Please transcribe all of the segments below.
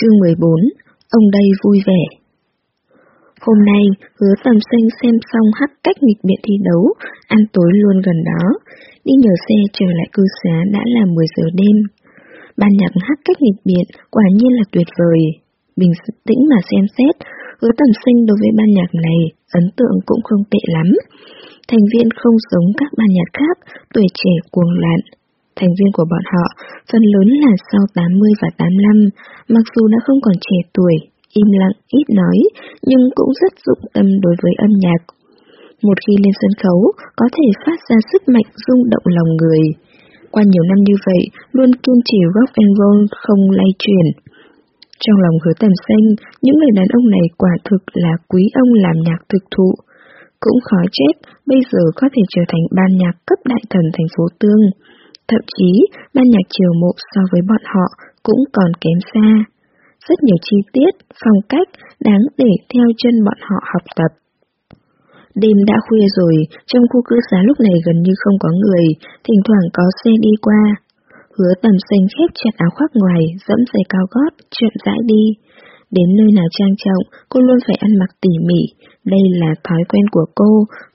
Chương 14 Ông đây vui vẻ Hôm nay, hứa tầm xanh xem xong hắc cách nghịch biện thi đấu, ăn tối luôn gần đó. Đi nhờ xe trở lại cư xá đã là 10 giờ đêm. Ban nhạc hắc cách nghịch biện quả nhiên là tuyệt vời. Bình tĩnh mà xem xét, hứa tầm xanh đối với ban nhạc này ấn tượng cũng không tệ lắm. Thành viên không giống các ban nhạc khác, tuổi trẻ cuồng loạn, thành viên của bọn họ, phần lớn là sau 80 và 85, mặc dù đã không còn trẻ tuổi, im lặng, ít nói, nhưng cũng rất dụng tâm đối với âm nhạc. Một khi lên sân khấu, có thể phát ra sức mạnh rung động lòng người. Qua nhiều năm như vậy, luôn kiên trì rock and roll không lay chuyển. Trong lòng hứa tầm xanh, những người đàn ông này quả thực là quý ông làm nhạc thực thụ. Cũng khó trách, bây giờ có thể trở thành ban nhạc cấp đại thần thành phố Tương. Thậm chí, ban nhạc chiều mộ so với bọn họ cũng còn kém xa. Rất nhiều chi tiết, phong cách đáng để theo chân bọn họ học tập. Đêm đã khuya rồi, trong khu cư xá lúc này gần như không có người, thỉnh thoảng có xe đi qua. Hứa tầm xanh khép chặt áo khoác ngoài, dẫm giày cao gót, chậm rãi đi. Đến nơi nào trang trọng, cô luôn phải ăn mặc tỉ mỉ, đây là thói quen của cô,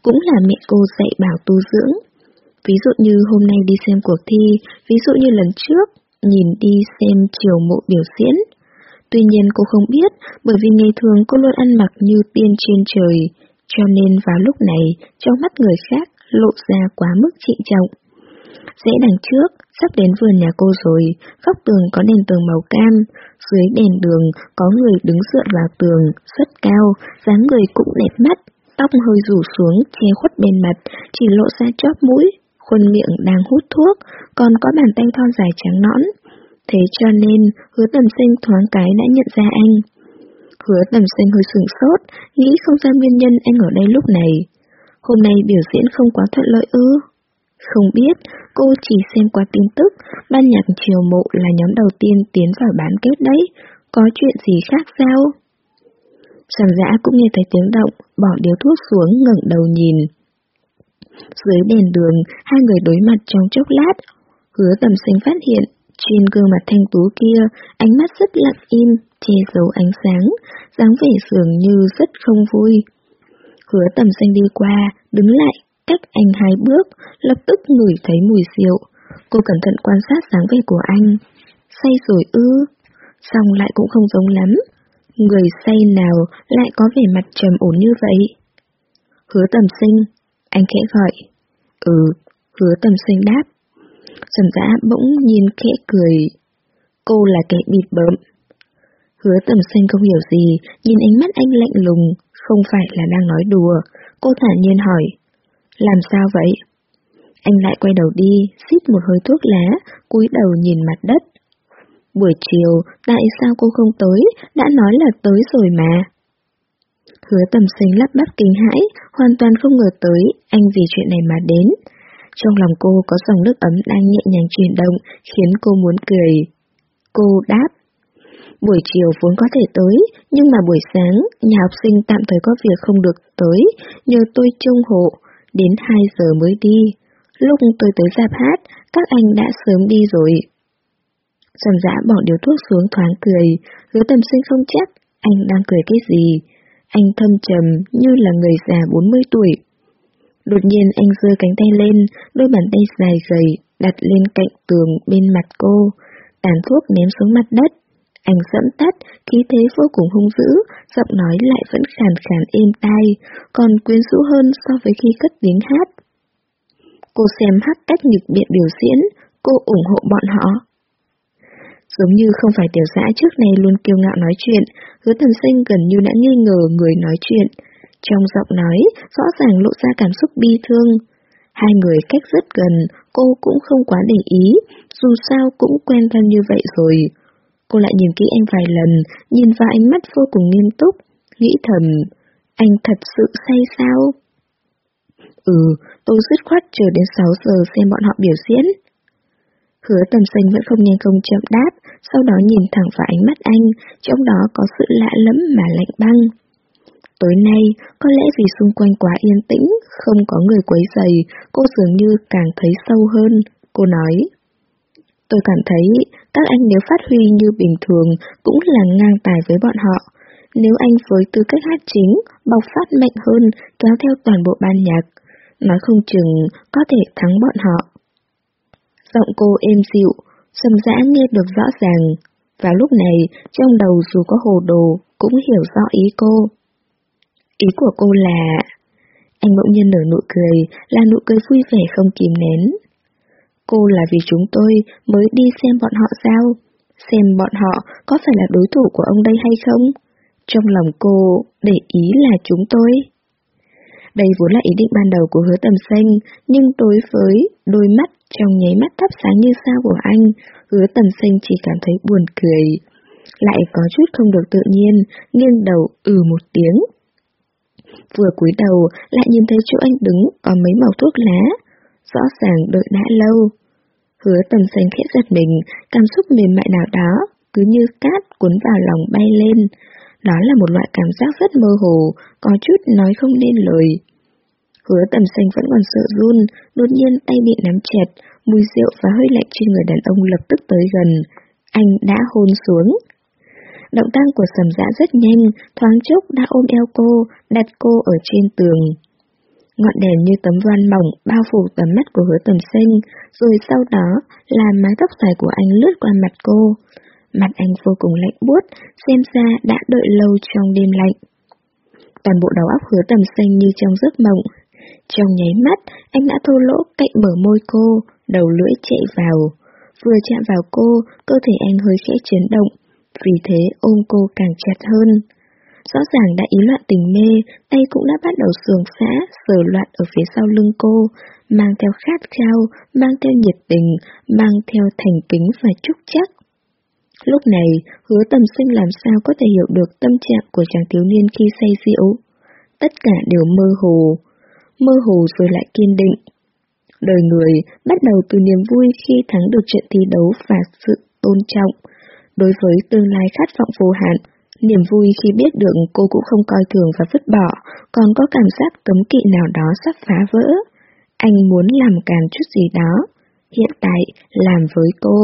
cũng là mẹ cô dạy bảo tu dưỡng. Ví dụ như hôm nay đi xem cuộc thi, ví dụ như lần trước, nhìn đi xem chiều mộ biểu diễn. Tuy nhiên cô không biết, bởi vì ngày thường cô luôn ăn mặc như tiên trên trời, cho nên vào lúc này, trong mắt người khác, lộ ra quá mức trịnh trọng. Dễ đằng trước, sắp đến vườn nhà cô rồi, góc tường có đèn tường màu cam, dưới đèn đường có người đứng dựa vào tường, rất cao, dáng người cũng đẹp mắt, tóc hơi rủ xuống che khuất bên mặt, chỉ lộ ra chóp mũi, khuôn miệng đang hút thuốc, còn có bàn tay thon dài trắng nõn. Thế cho nên, hứa tầm sinh thoáng cái đã nhận ra anh. Hứa tầm sinh hơi sửng sốt, nghĩ không ra nguyên nhân anh ở đây lúc này. Hôm nay biểu diễn không quá thuận lợi ư? Không biết, cô chỉ xem qua tin tức, ban nhạc triều mộ là nhóm đầu tiên tiến vào bán kết đấy, có chuyện gì khác sao? Sầm dã cũng nghe thấy tiếng động, bỏ điếu thuốc xuống ngẩng đầu nhìn. Dưới đèn đường, hai người đối mặt trong chốc lát. Hứa tầm sinh phát hiện, trên gương mặt thanh tú kia, ánh mắt rất lặng im, che giấu ánh sáng, dáng vẻ dường như rất không vui. Hứa tầm sinh đi qua, đứng lại, cách anh hai bước, lập tức ngửi thấy mùi rượu. Cô cẩn thận quan sát dáng vẻ của anh. Say rồi ư, xong lại cũng không giống lắm. Người say nào lại có vẻ mặt trầm ổn như vậy? Hứa tầm sinh, anh khẽ gọi. Ừ, hứa tầm xanh đáp. Sầm giã bỗng nhìn khẽ cười. Cô là kẻ bịt bợm. Hứa tầm xanh không hiểu gì, nhìn ánh mắt anh lạnh lùng, không phải là đang nói đùa. Cô thản nhiên hỏi. Làm sao vậy? Anh lại quay đầu đi, xít một hơi thuốc lá, cúi đầu nhìn mặt đất. Buổi chiều, tại sao cô không tới, đã nói là tới rồi mà. Hứa tầm sinh lắp bắp kinh hãi, hoàn toàn không ngờ tới, anh vì chuyện này mà đến. Trong lòng cô có dòng nước ấm đang nhẹ nhàng chuyển động, khiến cô muốn cười. Cô đáp. Buổi chiều vốn có thể tới, nhưng mà buổi sáng, nhà học sinh tạm thời có việc không được tới, nhờ tôi trông hộ, đến 2 giờ mới đi. Lúc tôi tới dạp hát, các anh đã sớm đi rồi. Sầm dã bỏ điếu thuốc xuống thoáng cười, hứa tầm sinh không chắc, anh đang cười cái gì. Anh thâm trầm như là người già 40 tuổi. Đột nhiên anh giơ cánh tay lên, đôi bàn tay dài dày đặt lên cạnh tường bên mặt cô, tàn thuốc ném xuống mặt đất. Anh dẫn tắt, khí thế vô cùng hung dữ, giọng nói lại vẫn khàn khàn êm tai, còn quyến rũ hơn so với khi cất tiếng hát. Cô xem hát cách nghịch biện biểu diễn, cô ủng hộ bọn họ. Giống như không phải tiểu dã trước này luôn kiêu ngạo nói chuyện, hứa thần sinh gần như đã nghi ngờ người nói chuyện. Trong giọng nói, rõ ràng lộ ra cảm xúc bi thương. Hai người cách rất gần, cô cũng không quá để ý, dù sao cũng quen thân như vậy rồi. Cô lại nhìn kỹ anh vài lần, nhìn vào ánh mắt vô cùng nghiêm túc, nghĩ thầm, anh thật sự say sao? Ừ, tôi dứt khoát chờ đến 6 giờ xem bọn họ biểu diễn. Hứa tầm xanh vẫn không nhanh công chậm đáp, sau đó nhìn thẳng vào ánh mắt anh, trong đó có sự lạ lẫm mà lạnh băng. Tối nay, có lẽ vì xung quanh quá yên tĩnh, không có người quấy giày, cô dường như càng thấy sâu hơn. Cô nói, tôi cảm thấy các anh nếu phát huy như bình thường cũng là ngang tài với bọn họ. Nếu anh với tư cách hát chính, bộc phát mạnh hơn, kéo theo toàn bộ ban nhạc, nói không chừng có thể thắng bọn họ. Giọng cô êm dịu, sầm dã nghe được rõ ràng. Vào lúc này, trong đầu dù có hồ đồ, cũng hiểu rõ ý cô. Ý của cô là... Anh bỗng nhiên nở nụ cười, là nụ cười vui vẻ không kìm nén. Cô là vì chúng tôi mới đi xem bọn họ sao? Xem bọn họ có phải là đối thủ của ông đây hay không? Trong lòng cô để ý là chúng tôi. Đây vốn là ý định ban đầu của hứa tầm xanh, nhưng đối với đôi mắt trong nháy mắt thắp sáng như sao của anh, hứa tầm xanh chỉ cảm thấy buồn cười. Lại có chút không được tự nhiên, nghiêng đầu ừ một tiếng. Vừa cúi đầu, lại nhìn thấy chỗ anh đứng có mấy màu thuốc lá. Rõ ràng đợi đã lâu. Hứa tầm xanh khẽ giật mình, cảm xúc mềm mại nào đó, cứ như cát cuốn vào lòng bay lên. Đó là một loại cảm giác rất mơ hồ, có chút nói không nên lời. Hứa tầm xanh vẫn còn sợ run, đột nhiên tay bị nắm chặt, mùi rượu và hơi lạnh trên người đàn ông lập tức tới gần. Anh đã hôn xuống. Động tác của sầm dã rất nhanh, thoáng chốc đã ôm eo cô, đặt cô ở trên tường. Ngọn đèn như tấm van mỏng bao phủ tầm mắt của hứa tầm xanh, rồi sau đó là mái tóc dài của anh lướt qua mặt cô. Mặt anh vô cùng lạnh buốt, xem ra đã đợi lâu trong đêm lạnh. Toàn bộ đầu óc hứa tầm xanh như trong giấc mộng. Trong nháy mắt, anh đã thô lỗ cạnh mở môi cô, đầu lưỡi chạy vào. Vừa chạm vào cô, cơ thể anh hơi khẽ chấn động, vì thế ôm cô càng chặt hơn. Rõ ràng đã ý loạn tình mê, tay cũng đã bắt đầu sườn xã, sờ loạn ở phía sau lưng cô, mang theo khát khao, mang theo nhiệt tình, mang theo thành kính và chúc chắc. Lúc này, hứa tầm sinh làm sao có thể hiểu được tâm trạng của chàng thiếu niên khi say rượu. Tất cả đều mơ hồ, mơ hồ rồi lại kiên định. Đời người bắt đầu từ niềm vui khi thắng được trận thi đấu và sự tôn trọng. Đối với tương lai khát vọng vô hạn, niềm vui khi biết được cô cũng không coi thường và vứt bỏ, còn có cảm giác cấm kỵ nào đó sắp phá vỡ. Anh muốn làm càn chút gì đó, hiện tại làm với cô.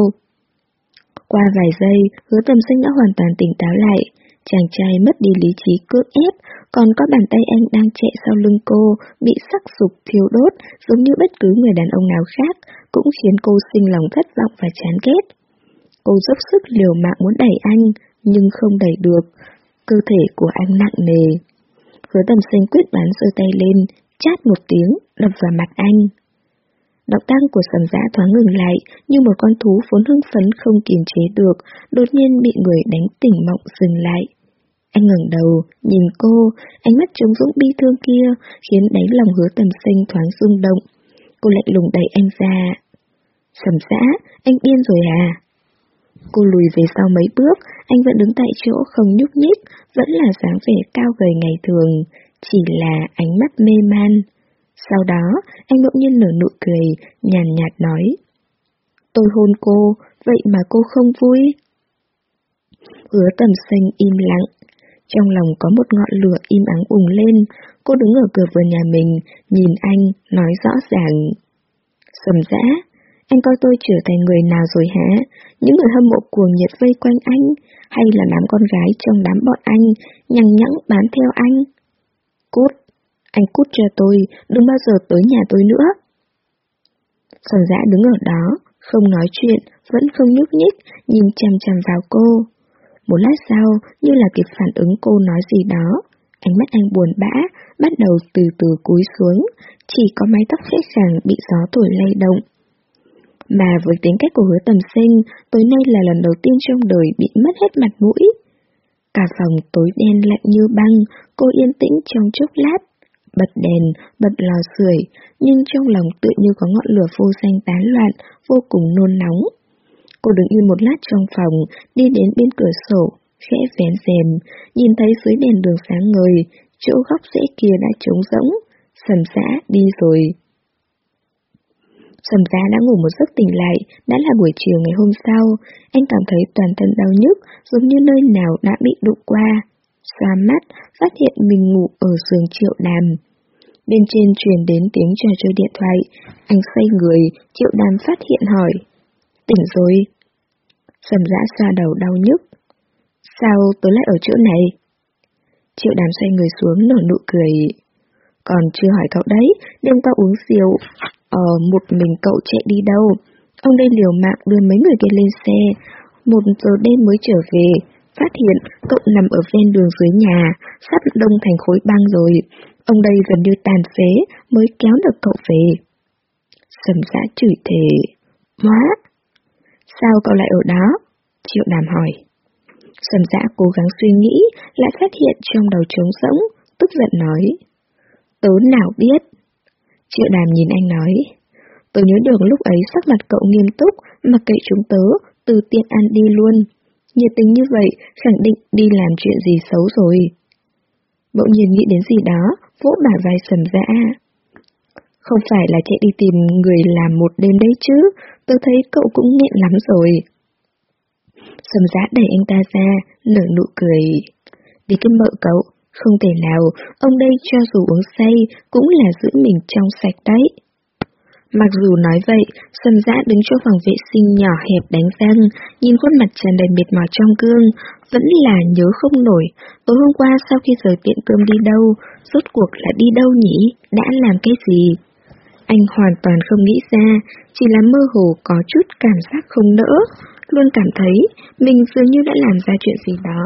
Qua vài giây, hứa tầm sinh đã hoàn toàn tỉnh táo lại. Chàng trai mất đi lý trí cưỡng ép, còn có bàn tay anh đang chạy sau lưng cô, bị sắc sụp thiêu đốt, giống như bất cứ người đàn ông nào khác, cũng khiến cô sinh lòng thất vọng và chán ghét. Cô dốc sức liều mạng muốn đẩy anh, nhưng không đẩy được. Cơ thể của anh nặng nề. Hứa tầm sinh quyết đoán giơ tay lên, chát một tiếng, đập vào mặt anh. Động tác của sầm giã thoáng ngừng lại, như một con thú vốn hưng phấn không kiềm chế được, đột nhiên bị người đánh tỉnh mộng dừng lại. Anh ngẩng đầu, nhìn cô, ánh mắt trống dũng bi thương kia, khiến đáy lòng hứa tầm sinh thoáng rung động. Cô lạnh lùng đẩy anh ra. Sầm giã, anh điên rồi à? Cô lùi về sau mấy bước, anh vẫn đứng tại chỗ không nhúc nhích, vẫn là dáng vẻ cao gầy ngày thường, chỉ là ánh mắt mê man. Sau đó, anh bỗng nhiên nở nụ cười, nhàn nhạt nói. Tôi hôn cô, vậy mà cô không vui. Hứa tầm xanh im lặng. Trong lòng có một ngọn lửa im ắng bùng lên, cô đứng ở cửa vườn nhà mình, nhìn anh, nói rõ ràng. Sầm dã, anh coi tôi trở thành người nào rồi hả? Những người hâm mộ cuồng nhiệt vây quanh anh, hay là đám con gái trong đám bọn anh, nhằng nhẵng bám theo anh? Cút! Anh cút cho tôi, đừng bao giờ tới nhà tôi nữa. Sòn dã đứng ở đó, không nói chuyện, vẫn không nhúc nhích, nhìn chằm chằm vào cô. Một lát sau, như là kịp phản ứng cô nói gì đó, ánh mắt anh buồn bã, bắt đầu từ từ cúi xuống, chỉ có mái tóc khẽ khàng bị gió thổi lay động. Mà với tính cách của hứa tầm sinh, tối nay là lần đầu tiên trong đời bị mất hết mặt mũi. Cả phòng tối đen lạnh như băng, cô yên tĩnh trong chốc lát, bật đèn, bật lò sưởi, nhưng trong lòng tự như có ngọn lửa vô danh tán loạn, vô cùng nôn nóng. Cô đứng yên một lát trong phòng, đi đến bên cửa sổ, khẽ vén rèm, nhìn thấy dưới đèn đường sáng ngời, chỗ góc rễ kia đã trống rỗng, sầm xã đi rồi. Sầm giá đã ngủ một giấc tỉnh lại, đã là buổi chiều ngày hôm sau, anh cảm thấy toàn thân đau nhức, giống như nơi nào đã bị đụng qua xoa mắt, phát hiện mình ngủ ở giường triệu đàm. Bên trên truyền đến tiếng trò chơi điện thoại, anh xoay người, triệu đàm phát hiện hỏi. Tỉnh rồi. Sầm dã xoa đầu đau nhức. Sao tôi lại ở chỗ này? Triệu đàm xoay người xuống nở nụ cười. Còn chưa hỏi cậu đấy, đêm qua uống rượu, ờ, một mình cậu chạy đi đâu? Ông đây liều mạng đưa mấy người kia lên xe, một giờ đêm mới trở về, phát hiện cậu nằm ở ven đường dưới nhà, sắp đông thành khối băng rồi. Ông đây gần như tàn phế mới kéo được cậu về. Sầm giã chửi thề. Má! Sao cậu lại ở đó? Triệu đàm hỏi. Sầm giã cố gắng suy nghĩ, lại phát hiện trong đầu trống rỗng, tức giận nói. Tớ nào biết? Triệu đàm nhìn anh nói. Tớ nhớ được lúc ấy sắc mặt cậu nghiêm túc, mặc kệ chúng tớ, từ tiện ăn đi luôn. Nhiệt tình như vậy, khẳng định đi làm chuyện gì xấu rồi. Bỗng nhiên nghĩ đến gì đó, vỗ bả vai sầm dã. Không phải là chạy đi tìm người làm một đêm đấy chứ, tôi thấy cậu cũng nghẹn lắm rồi. Sầm dã đẩy anh ta ra, nở nụ cười. Vì cái mợ cậu, không thể nào, ông đây cho dù uống say, cũng là giữ mình trong sạch đấy. Mặc dù nói vậy, Sầm Dã đứng chỗ phòng vệ sinh nhỏ hẹp đánh răng, nhìn khuôn mặt tràn đầy mệt mỏi trong gương, vẫn là nhớ không nổi. Tối hôm qua sau khi rời tiệm cơm đi đâu, rốt cuộc là đi đâu nhỉ, đã làm cái gì? Anh hoàn toàn không nghĩ ra, chỉ là mơ hồ có chút cảm giác không nỡ, luôn cảm thấy mình dường như đã làm ra chuyện gì đó.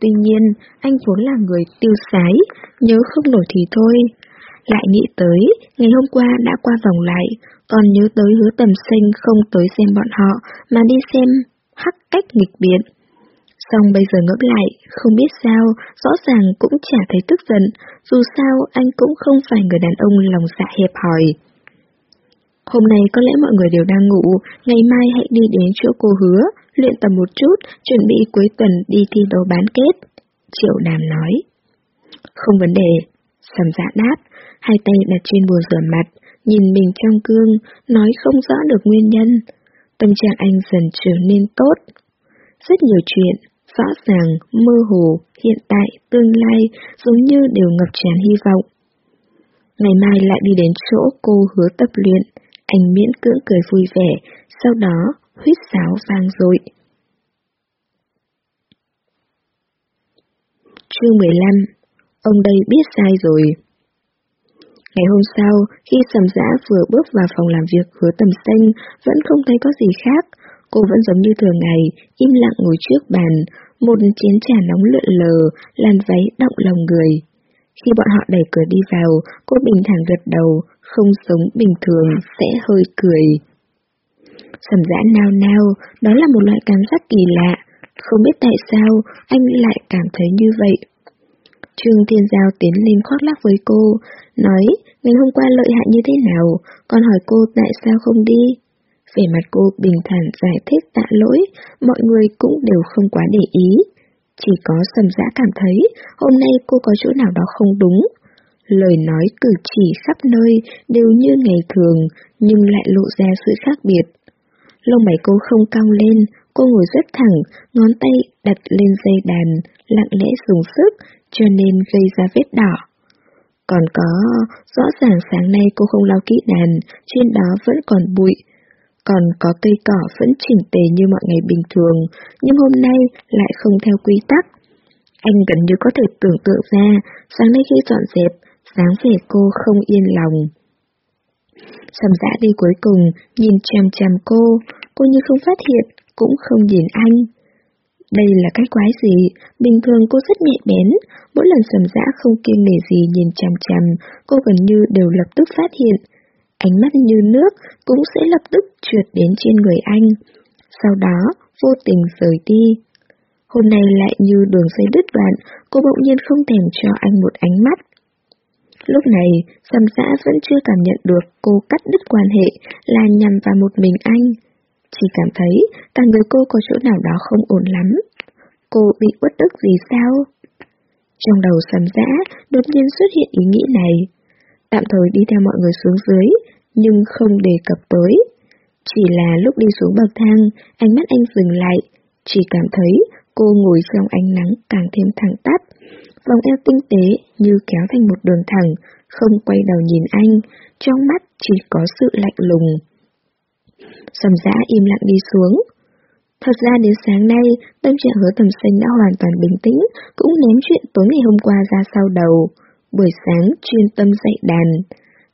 Tuy nhiên, anh vốn là người tiêu sái, nhớ không nổi thì thôi. Lại nghĩ tới, ngày hôm qua đã qua vòng lại, còn nhớ tới hứa tầm sinh không tới xem bọn họ, mà đi xem hắc cách nghịch biện. Xong bây giờ ngẫm lại, không biết sao, rõ ràng cũng chả thấy tức giận, dù sao anh cũng không phải người đàn ông lòng dạ hẹp hòi. Hôm nay có lẽ mọi người đều đang ngủ, ngày mai hãy đi đến chỗ cô hứa, luyện tập một chút, chuẩn bị cuối tuần đi thi đấu bán kết. Triệu đàm nói. Không vấn đề, sầm dạ đáp, hai tay đặt trên bồn rửa mặt, nhìn mình trong gương, nói không rõ được nguyên nhân. Tâm trạng anh dần trở nên tốt. Rất nhiều chuyện, rõ ràng, mơ hồ, hiện tại, tương lai, giống như đều ngập tràn hy vọng. Ngày mai lại đi đến chỗ cô hứa tập luyện, anh miễn cưỡng cười vui vẻ, sau đó huyết sáo vang dội. Chương 15 Ông đây biết sai rồi. Ngày hôm sau, khi sầm dã vừa bước vào phòng làm việc hứa tầm xanh, vẫn không thấy có gì khác. Cô vẫn giống như thường ngày, im lặng ngồi trước bàn, một chén trà nóng lượn lờ, làn váy động lòng người. Khi bọn họ đẩy cửa đi vào, cô bình thản gật đầu, không giống bình thường, sẽ hơi cười. Sầm dã nao nao, đó là một loại cảm giác kỳ lạ. Không biết tại sao, anh lại cảm thấy như vậy. Trương Thiên Giao tiến lên khoác lác với cô, nói ngày hôm qua lợi hại như thế nào, còn hỏi cô tại sao không đi. Vẻ mặt cô bình thản giải thích tạ lỗi, mọi người cũng đều không quá để ý. Chỉ có sầm dã cảm thấy hôm nay cô có chỗ nào đó không đúng. Lời nói cử chỉ khắp nơi đều như ngày thường, nhưng lại lộ ra sự khác biệt. Lông mày cô không cong lên, cô ngồi rất thẳng, ngón tay đặt lên dây đàn, lặng lẽ dùng sức, cho nên gây ra vết đỏ. Còn có, rõ ràng sáng nay cô không lau kỹ đàn, trên đó vẫn còn bụi. Còn có cây cỏ vẫn chỉnh tề như mọi ngày bình thường, nhưng hôm nay lại không theo quy tắc. Anh gần như có thể tưởng tượng ra, sáng nay khi dọn dẹp, dáng vẻ cô không yên lòng. Sầm dã đi cuối cùng, nhìn chằm chằm cô, cô như không phát hiện, cũng không nhìn anh. Đây là cái quái gì, bình thường cô rất nhẹ bén, mỗi lần sầm dã không kiêng nể gì nhìn chằm chằm, cô gần như đều lập tức phát hiện. Ánh mắt như nước cũng sẽ lập tức trượt đến trên người anh. Sau đó, vô tình rời đi. Hôm nay lại như đường dây đứt đoạn, cô bỗng nhiên không thèm cho anh một ánh mắt. Lúc này, sầm dã vẫn chưa cảm nhận được cô cắt đứt quan hệ là nhằm vào một mình anh. Chỉ cảm thấy cả người cô có chỗ nào đó không ổn lắm. Cô bị uất ức gì sao? Trong đầu sầm dã đột nhiên xuất hiện ý nghĩ này. Tạm thời đi theo mọi người xuống dưới, nhưng không đề cập tới. Chỉ là lúc đi xuống bậc thang, ánh mắt anh dừng lại, chỉ cảm thấy cô ngồi trong ánh nắng càng thêm thẳng tắp. Vòng eo tinh tế như kéo thành một đường thẳng, không quay đầu nhìn anh, trong mắt chỉ có sự lạnh lùng. Sầm giã im lặng đi xuống. Thật ra đến sáng nay, tâm trạng hứa tầm xanh đã hoàn toàn bình tĩnh, cũng ném chuyện tối ngày hôm qua ra sau đầu. Buổi sáng chuyên tâm dạy đàn.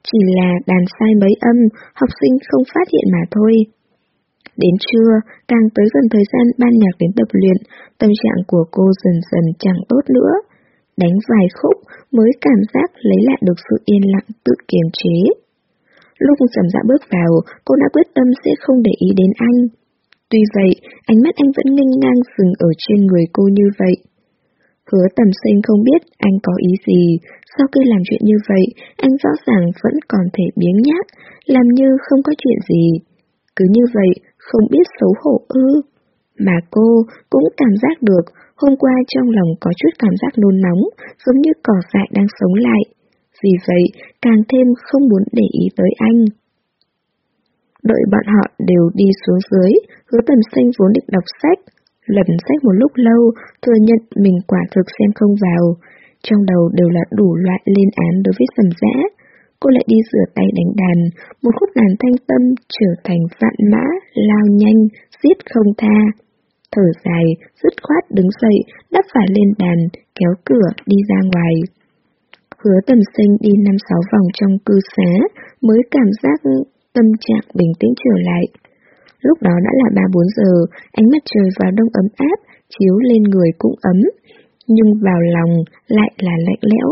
Chỉ là đàn sai mấy âm, học sinh không phát hiện mà thôi. Đến trưa, càng tới gần thời gian ban nhạc đến tập luyện, tâm trạng của cô dần dần chẳng tốt nữa. Đánh vài khúc mới cảm giác lấy lại được sự yên lặng tự kiềm chế. Lúc sầm dạ bước vào, cô đã quyết tâm sẽ không để ý đến anh. Tuy vậy, ánh mắt anh vẫn nghênh ngang dừng ở trên người cô như vậy. Hứa tầm sinh không biết anh có ý gì, sau khi làm chuyện như vậy, anh rõ ràng vẫn còn thể biếng nhác, làm như không có chuyện gì. Cứ như vậy, không biết xấu hổ ư. Mà cô cũng cảm giác được, hôm qua trong lòng có chút cảm giác nôn nóng, giống như cỏ dại đang sống lại. Vì vậy, càng thêm không muốn để ý tới anh. Đợi bọn họ đều đi xuống dưới, hứa tầm xanh vốn định đọc sách. Lật sách một lúc lâu, thừa nhận mình quả thực xem không vào. Trong đầu đều là đủ loại lên án đối với sầm rẽ. Cô lại đi rửa tay đánh đàn, một khúc đàn thanh tâm trở thành vạn mã, lao nhanh, giết không tha. Thở dài, dứt khoát đứng dậy, đắp phải lên đàn, kéo cửa đi ra ngoài. Hứa tầm sinh đi năm sáu vòng trong cư xá, mới cảm giác tâm trạng bình tĩnh trở lại. Lúc đó đã là 3-4 giờ, ánh mặt trời vào đông ấm áp, chiếu lên người cũng ấm, nhưng vào lòng lại là lạnh lẽo.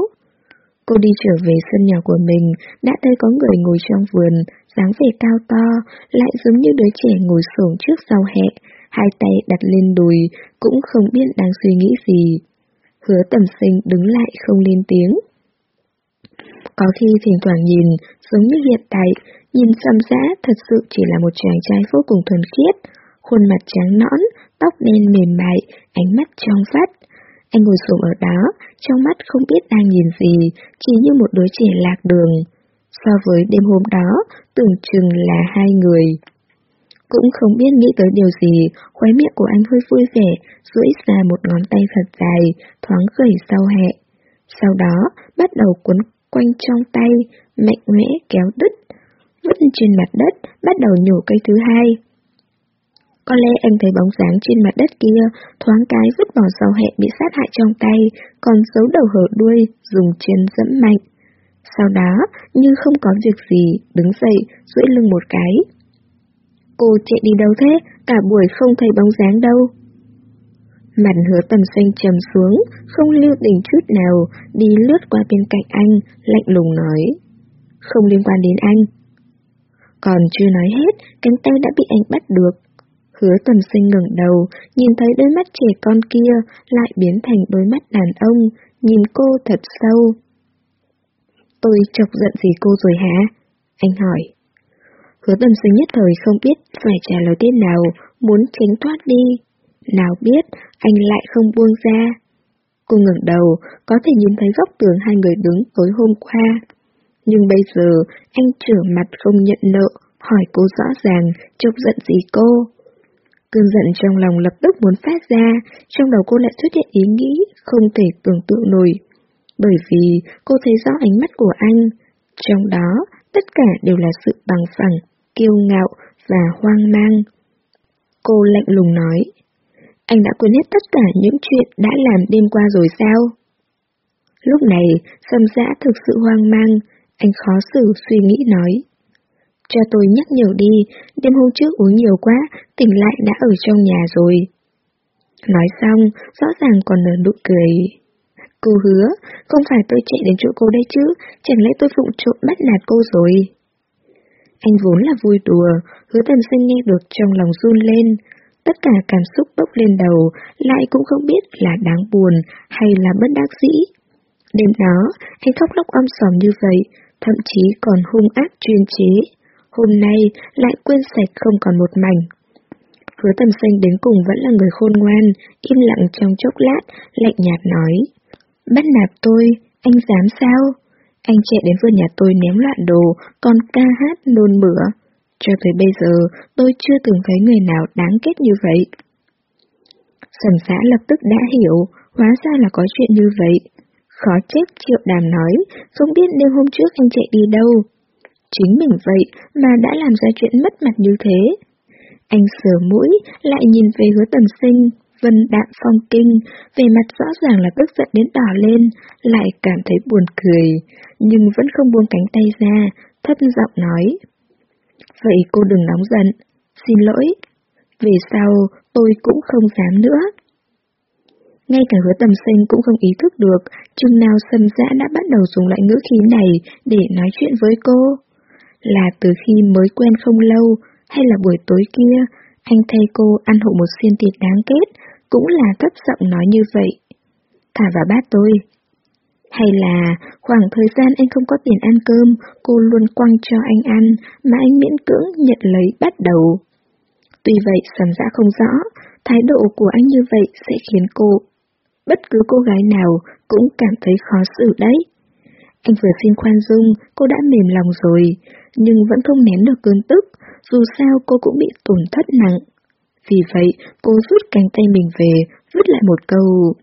Cô đi trở về sân nhà của mình, đã thấy có người ngồi trong vườn, dáng vẻ cao to, lại giống như đứa trẻ ngồi xổm trước sau hẹ, hai tay đặt lên đùi, cũng không biết đang suy nghĩ gì. Hứa tầm sinh đứng lại không lên tiếng. Có khi thỉnh thoảng nhìn, giống như hiện tại, nhìn xăm giã thật sự chỉ là một chàng trai vô cùng thuần khiết, khuôn mặt trắng nõn, tóc đen mềm mại, ánh mắt trong vắt. Anh ngồi xuống ở đó, trong mắt không biết đang nhìn gì, chỉ như một đứa trẻ lạc đường. So với đêm hôm đó, tưởng chừng là hai người. Cũng không biết nghĩ tới điều gì, khóe miệng của anh hơi vui vẻ, duỗi ra một ngón tay thật dài, thoáng gầy sau hẹ. Sau đó, bắt đầu cuốn quanh trong tay, mạnh mẽ kéo đứt. Vứt trên mặt đất, bắt đầu nhổ cây thứ hai. Có lẽ anh thấy bóng dáng trên mặt đất kia, thoáng cái vứt bỏ sau hẹ bị sát hại trong tay, còn giấu đầu hở đuôi, dùng chân dẫm mạnh. Sau đó, như không có việc gì, đứng dậy, duỗi lưng một cái. Cô chạy đi đâu thế? Cả buổi không thấy bóng dáng đâu. Mặt hứa tầm xanh trầm xuống, không lưu tình chút nào, đi lướt qua bên cạnh anh, lạnh lùng nói. Không liên quan đến anh. Còn chưa nói hết, cánh tay đã bị anh bắt được. Hứa tầm sinh ngẩng đầu, nhìn thấy đôi mắt trẻ con kia lại biến thành đôi mắt đàn ông, nhìn cô thật sâu. Tôi chọc giận gì cô rồi hả? Anh hỏi. Hứa tầm sinh nhất thời không biết phải trả lời thế nào, muốn tránh thoát đi. Nào biết, anh lại không buông ra. Cô ngẩng đầu, có thể nhìn thấy góc tường hai người đứng tối hôm qua. Nhưng bây giờ, anh trở mặt không nhận nợ, hỏi cô rõ ràng, chọc giận gì cô. Cơn giận trong lòng lập tức muốn phát ra, trong đầu cô lại xuất hiện ý nghĩ không thể tưởng tượng nổi. Bởi vì cô thấy rõ ánh mắt của anh, trong đó tất cả đều là sự bằng phẳng, kiêu ngạo và hoang mang. Cô lạnh lùng nói, anh đã quên hết tất cả những chuyện đã làm đêm qua rồi sao? Lúc này, Sâm Dã thực sự hoang mang, anh khó xử suy nghĩ nói. Cho tôi nhắc nhở đi, đêm hôm trước uống nhiều quá, tỉnh lại đã ở trong nhà rồi. Nói xong, rõ ràng còn nở nụ cười. Cô hứa, không phải tôi chạy đến chỗ cô đây chứ, chẳng lẽ tôi phụng trộm bắt nạt cô rồi. Anh vốn là vui đùa, hứa tầm sinh nghe được trong lòng run lên. Tất cả cảm xúc bốc lên đầu, lại cũng không biết là đáng buồn hay là bất đắc dĩ. Đêm đó, anh khóc lóc om sòm như vậy, thậm chí còn hung ác chuyên chế. Hôm nay lại quên sạch không còn một mảnh. Hứa tầm xanh đến cùng vẫn là người khôn ngoan, im lặng trong chốc lát, lạnh nhạt nói. Bắt nạt tôi, anh dám sao? Anh chạy đến vườn nhà tôi ném loạn đồ, còn ca hát nôn mửa. Cho tới bây giờ, tôi chưa từng thấy người nào đáng kết như vậy. Sầm xã lập tức đã hiểu, hóa ra là có chuyện như vậy. Khó chết triệu đàm nói, không biết đêm hôm trước anh chạy đi đâu. Chính mình vậy mà đã làm ra chuyện mất mặt như thế. Anh sửa mũi, lại nhìn về hứa tầm sinh, vân đạm phong kinh, về mặt rõ ràng là tức giận đến đỏ lên, lại cảm thấy buồn cười, nhưng vẫn không buông cánh tay ra, thấp giọng nói. Vậy cô đừng nóng giận, xin lỗi, về sau tôi cũng không dám nữa. Ngay cả hứa tầm sinh cũng không ý thức được chừng nào sầm dã đã bắt đầu dùng loại ngữ khí này để nói chuyện với cô. Là từ khi mới quen không lâu, hay là buổi tối kia, anh thay cô ăn hộ một xiên thịt đáng kết, cũng là thấp giọng nói như vậy. Thả vào bát tôi. Hay là khoảng thời gian anh không có tiền ăn cơm, cô luôn quăng cho anh ăn, mà anh miễn cưỡng nhận lấy bắt đầu. Tuy vậy sầm dã không rõ, thái độ của anh như vậy sẽ khiến cô, bất cứ cô gái nào cũng cảm thấy khó xử đấy. Anh vừa xin khoan dung, cô đã mềm lòng rồi, nhưng vẫn không nén được cơn tức, dù sao cô cũng bị tổn thất nặng. Vì vậy, cô rút cánh tay mình về, vứt lại một câu.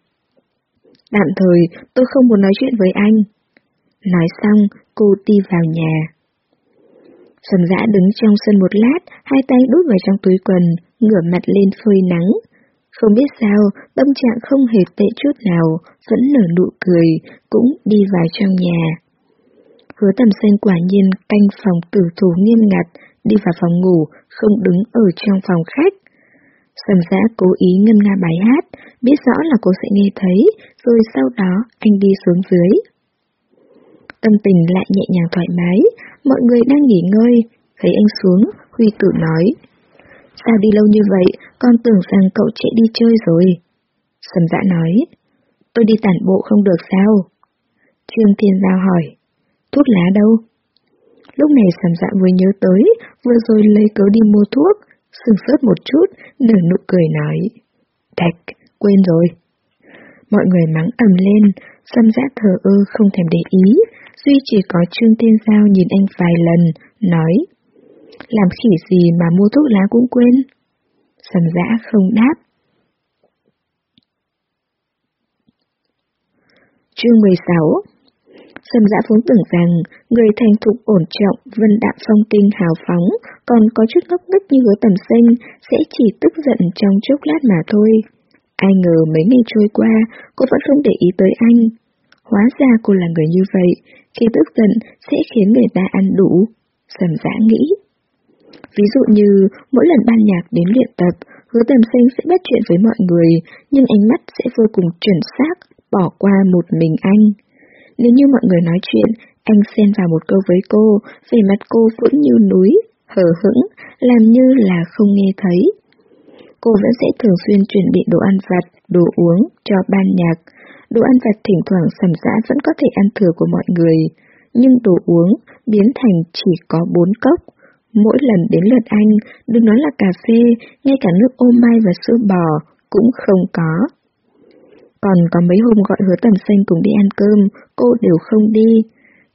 Tạm thời, tôi không muốn nói chuyện với anh. Nói xong, cô đi vào nhà. Sầm dã đứng trong sân một lát, hai tay đút vào trong túi quần, ngửa mặt lên phơi nắng. Không biết sao, tâm trạng không hề tệ chút nào, vẫn nở nụ cười, cũng đi vào trong nhà. Hứa tầm xanh quả nhiên canh phòng tử thủ nghiêm ngặt, đi vào phòng ngủ, không đứng ở trong phòng khách. Sầm giã cố ý ngân nga bài hát, biết rõ là cô sẽ nghe thấy, rồi sau đó anh đi xuống dưới. Tâm tình lại nhẹ nhàng thoải mái, mọi người đang nghỉ ngơi, thấy anh xuống, Huy Tử nói. Sao đi lâu như vậy, con tưởng rằng cậu chạy đi chơi rồi. Sầm dã nói, tôi đi tản bộ không được sao? Trương Thiên Giao hỏi, thuốc lá đâu? Lúc này sầm dạ mới nhớ tới, vừa rồi lấy cớ đi mua thuốc, sừng sốt một chút, nở nụ cười nói. Thạch, quên rồi. Mọi người mắng ầm lên, xâm giác thờ ơ không thèm để ý, duy chỉ có Trương Tiên Giao nhìn anh vài lần, nói. Làm khỉ gì mà mua thuốc lá cũng quên? Sầm dã không đáp. Chương 16 Sầm dã vốn tưởng rằng, người thành thục ổn trọng, vân đạm phong kinh hào phóng, còn có chút ngốc nghếch như hứa tầm sinh, sẽ chỉ tức giận trong chốc lát mà thôi. Ai ngờ mấy ngày trôi qua, cô vẫn không để ý tới anh. Hóa ra cô là người như vậy, khi tức giận sẽ khiến người ta ăn đủ. Sầm dã nghĩ. Ví dụ như, mỗi lần ban nhạc đến luyện tập, hứa tầm sinh sẽ bắt chuyện với mọi người, nhưng ánh mắt sẽ vô cùng chuẩn xác, bỏ qua một mình anh. Nếu như mọi người nói chuyện, anh xen vào một câu với cô, về mặt cô vững như núi, hờ hững, làm như là không nghe thấy. Cô vẫn sẽ thường xuyên chuẩn bị đồ ăn vặt, đồ uống cho ban nhạc. Đồ ăn vặt thỉnh thoảng sầm dã vẫn có thể ăn thừa của mọi người, nhưng đồ uống biến thành chỉ có bốn cốc. Mỗi lần đến lượt anh, đừng nói là cà phê, ngay cả nước ô mai và sữa bò cũng không có. Còn có mấy hôm gọi hứa tầm xanh cùng đi ăn cơm, cô đều không đi.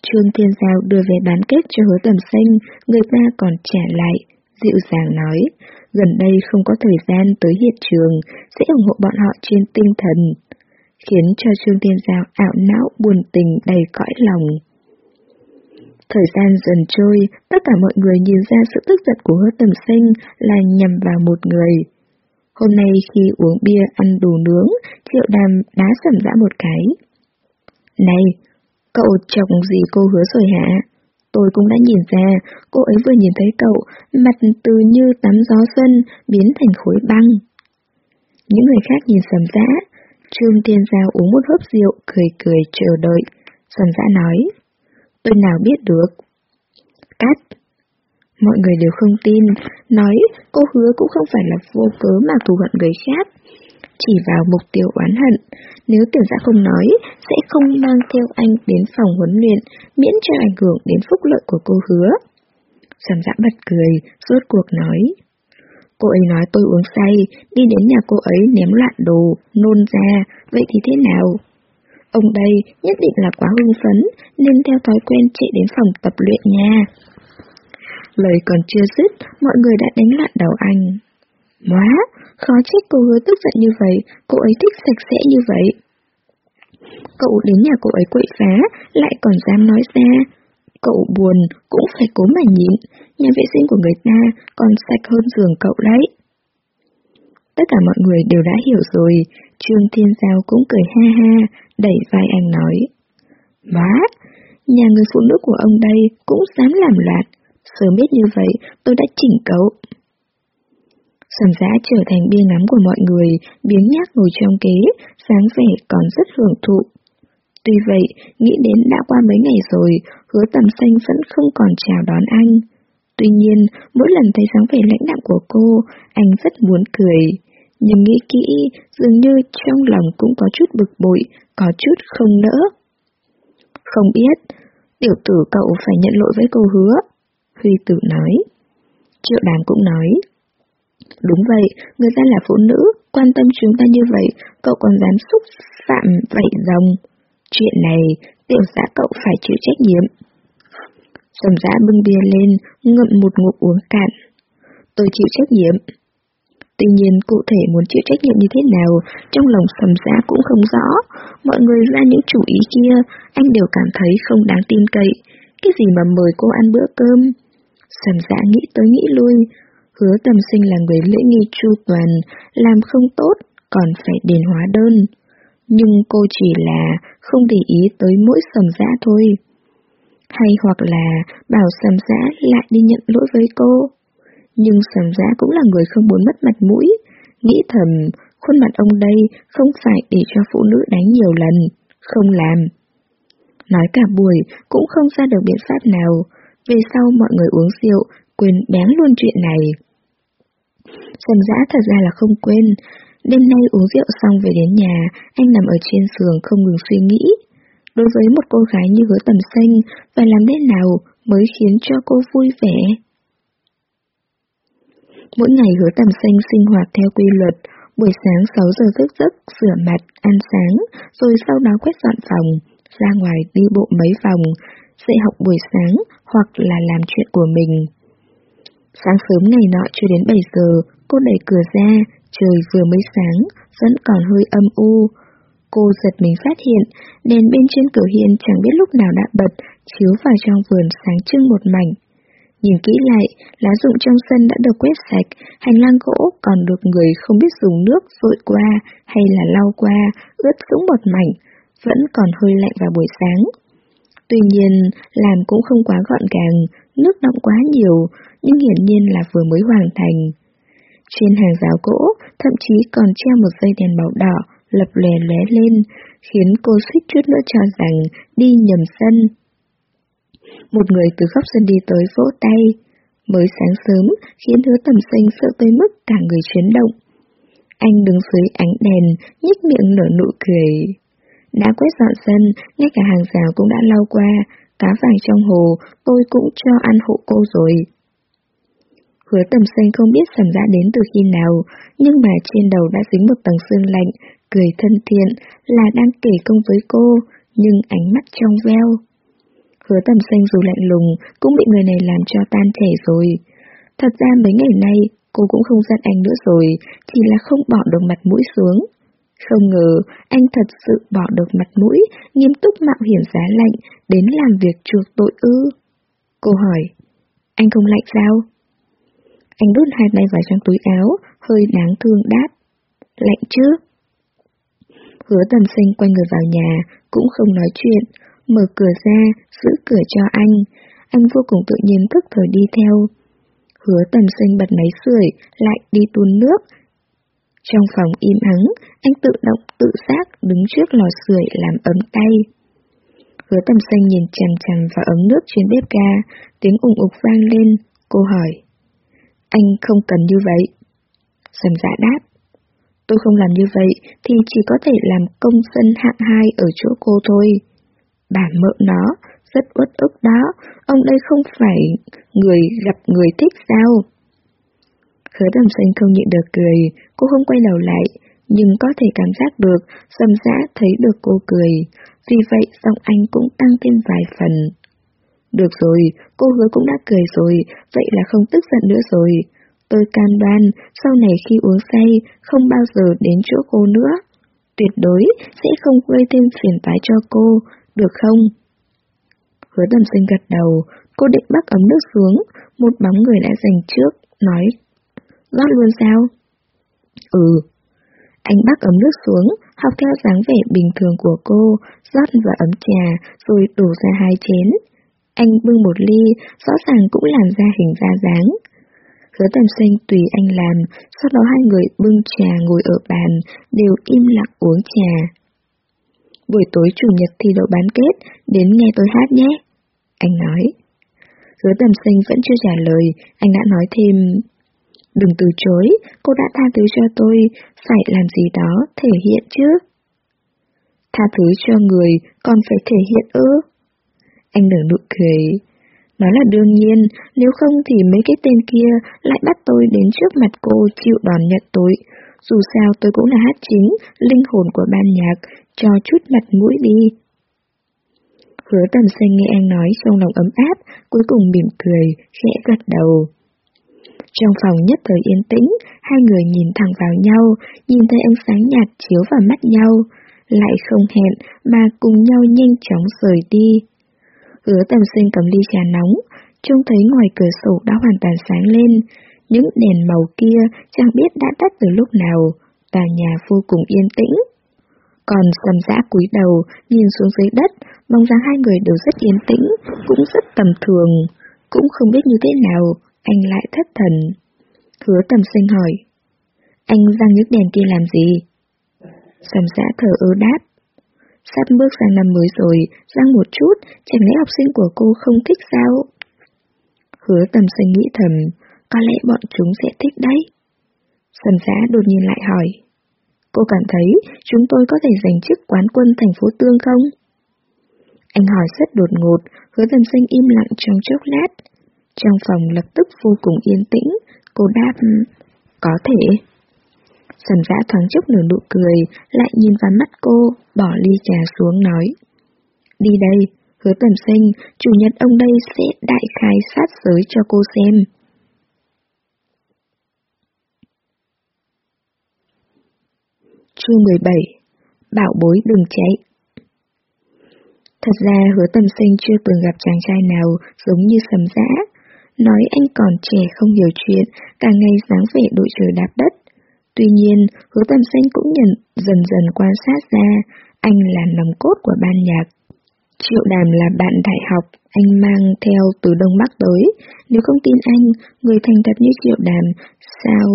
Trương Thiên Giao đưa về bán kết cho hứa tầm xanh, người ta còn trả lại, dịu dàng nói, gần đây không có thời gian tới hiện trường, sẽ ủng hộ bọn họ trên tinh thần, khiến cho Trương Thiên Giao ảo não buồn tình đầy cõi lòng. Thời gian dần trôi, tất cả mọi người nhìn ra sự tức giận của hứa tầm xanh là nhằm vào một người. Hôm nay khi uống bia ăn đồ nướng, triệu đàm đá sầm dã một cái. Này, cậu chọc gì cô hứa rồi hả? Tôi cũng đã nhìn ra, cô ấy vừa nhìn thấy cậu, mặt từ như tắm gió xuân, biến thành khối băng. Những người khác nhìn sầm dã, Trương thiên Giao uống một hớp rượu, cười cười chờ đợi. Sầm dã nói, tôi nào biết được. Cắt, Mọi người đều không tin, nói cô hứa cũng không phải là vô cớ mà thù hận người khác. Chỉ vào mục tiêu oán hận, nếu tiểu giã không nói, sẽ không mang theo anh đến phòng huấn luyện, miễn cho ảnh hưởng đến phúc lợi của cô hứa. Sầm dã dạ bật cười, rốt cuộc nói. Cô ấy nói tôi uống say, đi đến nhà cô ấy ném loạn đồ, nôn ra, vậy thì thế nào? Ông đây nhất định là quá hưng phấn, nên theo thói quen chạy đến phòng tập luyện nha. Lời còn chưa dứt, mọi người đã đánh loạn đầu anh. Móa, khó trách cô hứa tức giận như vậy, cô ấy thích sạch sẽ như vậy. Cậu đến nhà cô ấy quậy phá, lại còn dám nói ra. cậu buồn cũng phải cố mà nhịn, nhà vệ sinh của người ta còn sạch hơn giường cậu đấy. Tất cả mọi người đều đã hiểu rồi, Trương Thiên Giao cũng cười ha ha, đẩy vai anh nói. Má, nhà người phụ nữ của ông đây cũng dám làm loạn, sớm biết như vậy tôi đã chỉnh cậu. Sầm giã trở thành bia ngắm của mọi người, biến nhác ngồi trong kế, sáng vẻ còn rất hưởng thụ. Tuy vậy, nghĩ đến đã qua mấy ngày rồi, hứa tầm xanh vẫn không còn chào đón anh. Tuy nhiên, mỗi lần thấy dáng vẻ lãnh đạm của cô, anh rất muốn cười. Nhưng nghĩ kỹ, dường như trong lòng cũng có chút bực bội, có chút không nỡ. Không biết, tiểu tử cậu phải nhận lỗi với cô hứa. Huy tử nói. Triệu đàm cũng nói. Đúng vậy, người ta là phụ nữ, quan tâm chúng ta như vậy, cậu còn dám xúc phạm vậy rồng. Chuyện này, tiểu xã cậu phải chịu trách nhiệm. Sầm giã bưng bia lên, ngậm một ngụm uống cạn. Tôi chịu trách nhiệm. Tuy nhiên cụ thể muốn chịu trách nhiệm như thế nào, trong lòng sầm giã cũng không rõ. Mọi người ra những chủ ý kia, anh đều cảm thấy không đáng tin cậy. Cái gì mà mời cô ăn bữa cơm? Sầm dã nghĩ tới nghĩ lui, hứa tầm sinh là người lễ nghi chu toàn, làm không tốt, còn phải đền hóa đơn. Nhưng cô chỉ là không để ý tới mỗi sầm dã thôi. Hay hoặc là bảo sầm dã lại đi nhận lỗi với cô. Nhưng sầm dã cũng là người không muốn mất mặt mũi, nghĩ thầm khuôn mặt ông đây không phải để cho phụ nữ đánh nhiều lần, không làm. Nói cả buổi cũng không ra được biện pháp nào, về sau mọi người uống rượu, quên bén luôn chuyện này. Sầm giã thật ra là không quên, đêm nay uống rượu xong về đến nhà, anh nằm ở trên giường không ngừng suy nghĩ. Đối với một cô gái như hứa tầm xanh, phải làm thế nào mới khiến cho cô vui vẻ? Mỗi ngày hứa tầm xanh sinh hoạt theo quy luật, buổi sáng 6 giờ thức giấc, rửa mặt, ăn sáng, rồi sau đó quét dọn phòng, ra ngoài đi bộ mấy vòng, dạy học buổi sáng hoặc là làm chuyện của mình. Sáng sớm ngày nọ chưa đến 7 giờ, cô đẩy cửa ra, trời vừa mới sáng, vẫn còn hơi âm u. Cô giật mình phát hiện, đèn bên trên cửa hiên chẳng biết lúc nào đã bật, chiếu vào trong vườn sáng trưng một mảnh. Nhìn kỹ lại, lá rụng trong sân đã được quét sạch, hành lang gỗ còn được người không biết dùng nước vội qua hay là lau qua, ướt sũng một mảnh, vẫn còn hơi lạnh vào buổi sáng. Tuy nhiên, làm cũng không quá gọn gàng, nước động quá nhiều, nhưng hiển nhiên là vừa mới hoàn thành. Trên hàng rào gỗ, thậm chí còn treo một dây đèn màu đỏ, lập lè lóe lên, khiến cô suýt chút nữa cho rằng đi nhầm sân. Một người từ góc sân đi tới vỗ tay. Mới sáng sớm, khiến hứa tầm xanh sợ tới mức cả người chuyển động. Anh đứng dưới ánh đèn, nhếch miệng nở nụ cười. Đã quét dọn sân, ngay cả hàng rào cũng đã lau qua, cá vàng trong hồ tôi cũng cho ăn hộ cô rồi. Hứa tầm xanh không biết sầm dã đến từ khi nào, nhưng mà trên đầu đã dính một tầng sương lạnh, cười thân thiện là đang kể công với cô, nhưng ánh mắt trong veo. Hứa tầm xanh dù lạnh lùng, cũng bị người này làm cho tan chảy rồi. Thật ra mấy ngày nay, cô cũng không giận anh nữa rồi, chỉ là không bỏ được mặt mũi xuống. Không ngờ, anh thật sự bỏ được mặt mũi, nghiêm túc mạo hiểm giá lạnh, đến làm việc chuộc tội ư. Cô hỏi, anh không lạnh sao? Anh đút hai tay vào trong túi áo, hơi đáng thương đáp. Lạnh chứ? Hứa tầm Sinh quay người vào nhà, cũng không nói chuyện, mở cửa ra, giữ cửa cho anh. Anh vô cùng tự nhiên thức thời đi theo. Hứa tầm Sinh bật máy sưởi, lại đi tuôn nước. Trong phòng im ắng, anh tự động tự giác đứng trước lò sưởi làm ấm tay. Hứa tầm xanh nhìn chằm chằm vào ống nước trên bếp ga, tiếng ủng ục vang lên, cô hỏi. Anh không cần như vậy. Sầm dạ đáp. Tôi không làm như vậy thì chỉ có thể làm công dân hạng hai ở chỗ cô thôi. Bà mợ nó, rất uất ức đó, ông đây không phải người gặp người thích sao? Hứa đầm xanh không nhịn được cười, cô không quay đầu lại, nhưng có thể cảm giác được, sầm giã thấy được cô cười, vì vậy giọng anh cũng tăng thêm vài phần. Được rồi, cô hứa cũng đã cười rồi, vậy là không tức giận nữa rồi. Tôi cam đoan, sau này khi uống say, không bao giờ đến chỗ cô nữa. Tuyệt đối sẽ không gây thêm phiền toái cho cô, được không? Hứa tầm sinh gật đầu, cô định bắt ấm nước xuống, một bóng người đã giành trước, nói Rót luôn sao? Ừ. Anh bắt ấm nước xuống, học theo dáng vẻ bình thường của cô, rót vào ấm trà, rồi đổ ra hai chén. Anh bưng một ly, rõ ràng cũng làm ra hình ra dáng. Hứa tầm xanh tùy anh làm, sau đó hai người bưng trà ngồi ở bàn, đều im lặng uống trà. Buổi tối chủ nhật thi đấu bán kết, đến nghe tôi hát nhé. Anh nói. Hứa tầm xanh vẫn chưa trả lời, anh đã nói thêm. Đừng từ chối, cô đã tha thứ cho tôi, phải làm gì đó, thể hiện chứ. Tha thứ cho người, còn phải thể hiện ư? Anh nở nụ cười. Nó là đương nhiên, nếu không thì mấy cái tên kia lại bắt tôi đến trước mặt cô chịu đòn nhận tội. Dù sao tôi cũng là hát chính, linh hồn của ban nhạc, cho chút mặt mũi đi. Hứa tầm xanh nghe anh nói trong lòng ấm áp, cuối cùng mỉm cười, khẽ gật đầu. Trong phòng nhất thời yên tĩnh, hai người nhìn thẳng vào nhau, nhìn thấy ánh sáng nhạt chiếu vào mắt nhau, lại không hẹn mà cùng nhau nhanh chóng rời đi. Hứa tầm sinh cầm ly trà nóng, trông thấy ngoài cửa sổ đã hoàn toàn sáng lên, những đèn màu kia chẳng biết đã tắt từ lúc nào, tòa nhà vô cùng yên tĩnh. Còn sầm dã cúi đầu, nhìn xuống dưới đất, mong rằng hai người đều rất yên tĩnh, cũng rất tầm thường, cũng không biết như thế nào, anh lại thất thần. Hứa tầm sinh hỏi, anh răng những đèn kia làm gì? Sầm xã thở ớ đáp, Sắp bước sang năm mới rồi, răng một chút, chẳng lẽ học sinh của cô không thích sao? Hứa tầm sinh nghĩ thầm, có lẽ bọn chúng sẽ thích đấy. Sầm giá đột nhiên lại hỏi. Cô cảm thấy chúng tôi có thể giành chức quán quân thành phố Tương không? Anh hỏi rất đột ngột, hứa tầm sinh im lặng trong chốc lát. Trong phòng lập tức vô cùng yên tĩnh, cô đáp, có thể. Sầm giã thoáng chốc nở nụ cười, lại nhìn vào mắt cô, bỏ ly trà xuống nói. Đi đây, hứa tầm sinh, chủ nhật ông đây sẽ đại khai sát giới cho cô xem. Chương 17 Bảo bối đừng chạy Thật ra hứa tầm sinh chưa từng gặp chàng trai nào giống như sầm dã. Nói anh còn trẻ không hiểu chuyện, cả ngày dáng vẻ đội trời đạp đất, Tuy nhiên, hứa tầm xanh cũng nhận dần dần quan sát ra, anh là nòng cốt của ban nhạc. Triệu đàm là bạn đại học, anh mang theo từ Đông Bắc tới. Nếu không tin anh, người thành thật như triệu đàm, sao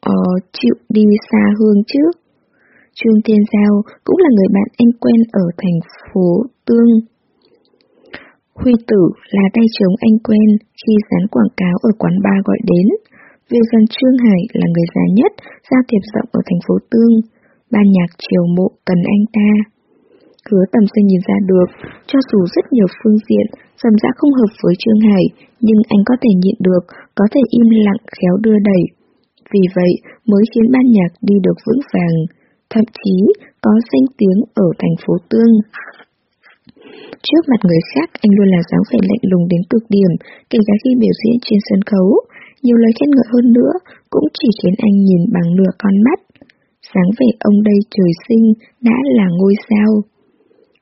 ờ, chịu đi xa hương chứ? Trương Thiên Giao cũng là người bạn anh quen ở thành phố Tương. Huy Tử là tay chống anh quen khi dán quảng cáo ở quán bar gọi đến. Về dân Trương Hải là người già nhất, giao thiệp rộng ở thành phố Tương. Ban nhạc triều mộ cần anh ta. Hứa tầm sinh nhìn ra được, cho dù rất nhiều phương diện, dầm dã không hợp với Trương Hải, nhưng anh có thể nhịn được, có thể im lặng khéo đưa đẩy. Vì vậy mới khiến ban nhạc đi được vững vàng, thậm chí có danh tiếng ở thành phố Tương. Trước mặt người khác anh luôn là dáng vẻ lạnh lùng đến cực điểm, kể cả khi biểu diễn trên sân khấu nhiều lời khen ngợi hơn nữa cũng chỉ khiến anh nhìn bằng nửa con mắt. Sáng vẻ ông đây trời sinh đã là ngôi sao.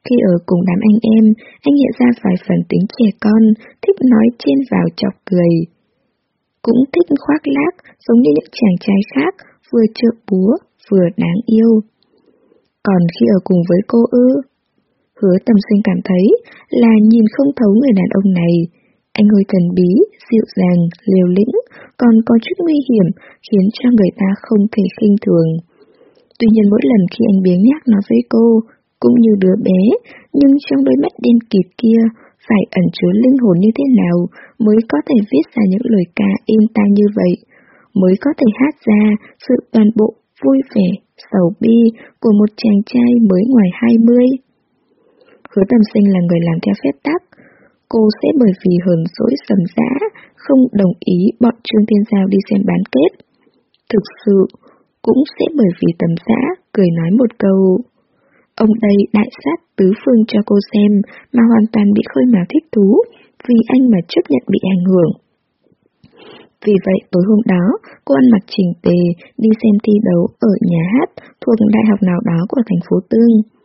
Khi ở cùng đám anh em, anh hiện ra vài phần tính trẻ con, thích nói trên vào chọc cười. Cũng thích khoác lác, giống như những chàng trai khác, vừa trượt búa, vừa đáng yêu. Còn khi ở cùng với cô ư, hứa tầm sinh cảm thấy là nhìn không thấu người đàn ông này, anh hơi thần bí, dịu dàng, liều lĩnh, còn có chút nguy hiểm, khiến cho người ta không thể khinh thường. Tuy nhiên mỗi lần khi anh biếng nhắc nói với cô, cũng như đứa bé, nhưng trong đôi mắt đen kịt kia, phải ẩn chứa linh hồn như thế nào mới có thể viết ra những lời ca êm tai như vậy, mới có thể hát ra sự toàn bộ vui vẻ, sầu bi của một chàng trai mới ngoài 20. Hứa tầm sinh là người làm theo phép tắc, cô sẽ bởi vì hờn dỗi sầm dã, không đồng ý bọn Trương Thiên Giao đi xem bán kết. Thực sự, cũng sẽ bởi vì tầm dã cười nói một câu. Ông đây đại sát tứ phương cho cô xem mà hoàn toàn bị khơi mào thích thú vì anh mà chấp nhận bị ảnh hưởng. Vì vậy tối hôm đó, cô ăn mặc chỉnh tề đi xem thi đấu ở nhà hát thuộc đại học nào đó của thành phố Tương.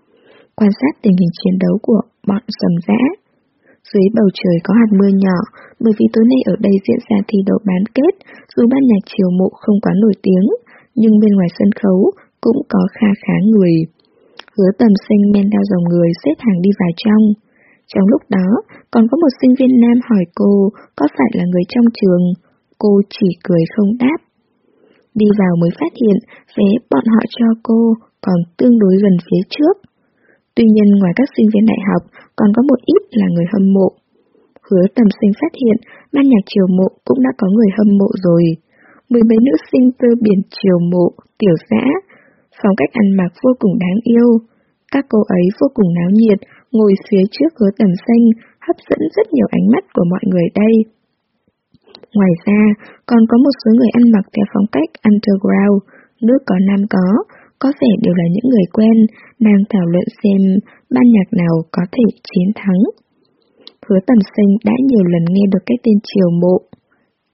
Quan sát tình hình chiến đấu của bọn sầm dã, Dưới bầu trời có hạt mưa nhỏ, bởi vì tối nay ở đây diễn ra thi đấu bán kết, dù ban nhạc chiều mộ không quá nổi tiếng, nhưng bên ngoài sân khấu cũng có kha khá người. Hứa tầm sinh men theo dòng người xếp hàng đi vào trong. Trong lúc đó, còn có một sinh viên nam hỏi cô có phải là người trong trường. Cô chỉ cười không đáp. Đi vào mới phát hiện vé bọn họ cho cô còn tương đối gần phía trước. Tuy nhiên ngoài các sinh viên đại học, còn có một ít là người hâm mộ. Hứa tầm sinh phát hiện, ban nhạc triều mộ cũng đã có người hâm mộ rồi. Mười mấy nữ sinh tơ biển triều mộ, tiểu giã, phong cách ăn mặc vô cùng đáng yêu. Các cô ấy vô cùng náo nhiệt, ngồi phía trước hứa tầm xanh, hấp dẫn rất nhiều ánh mắt của mọi người đây. Ngoài ra, còn có một số người ăn mặc theo phong cách underground, nước có nam có, có vẻ đều là những người quen, đang thảo luận xem ban nhạc nào có thể chiến thắng. Hứa tầm sinh đã nhiều lần nghe được cái tên triều mộ.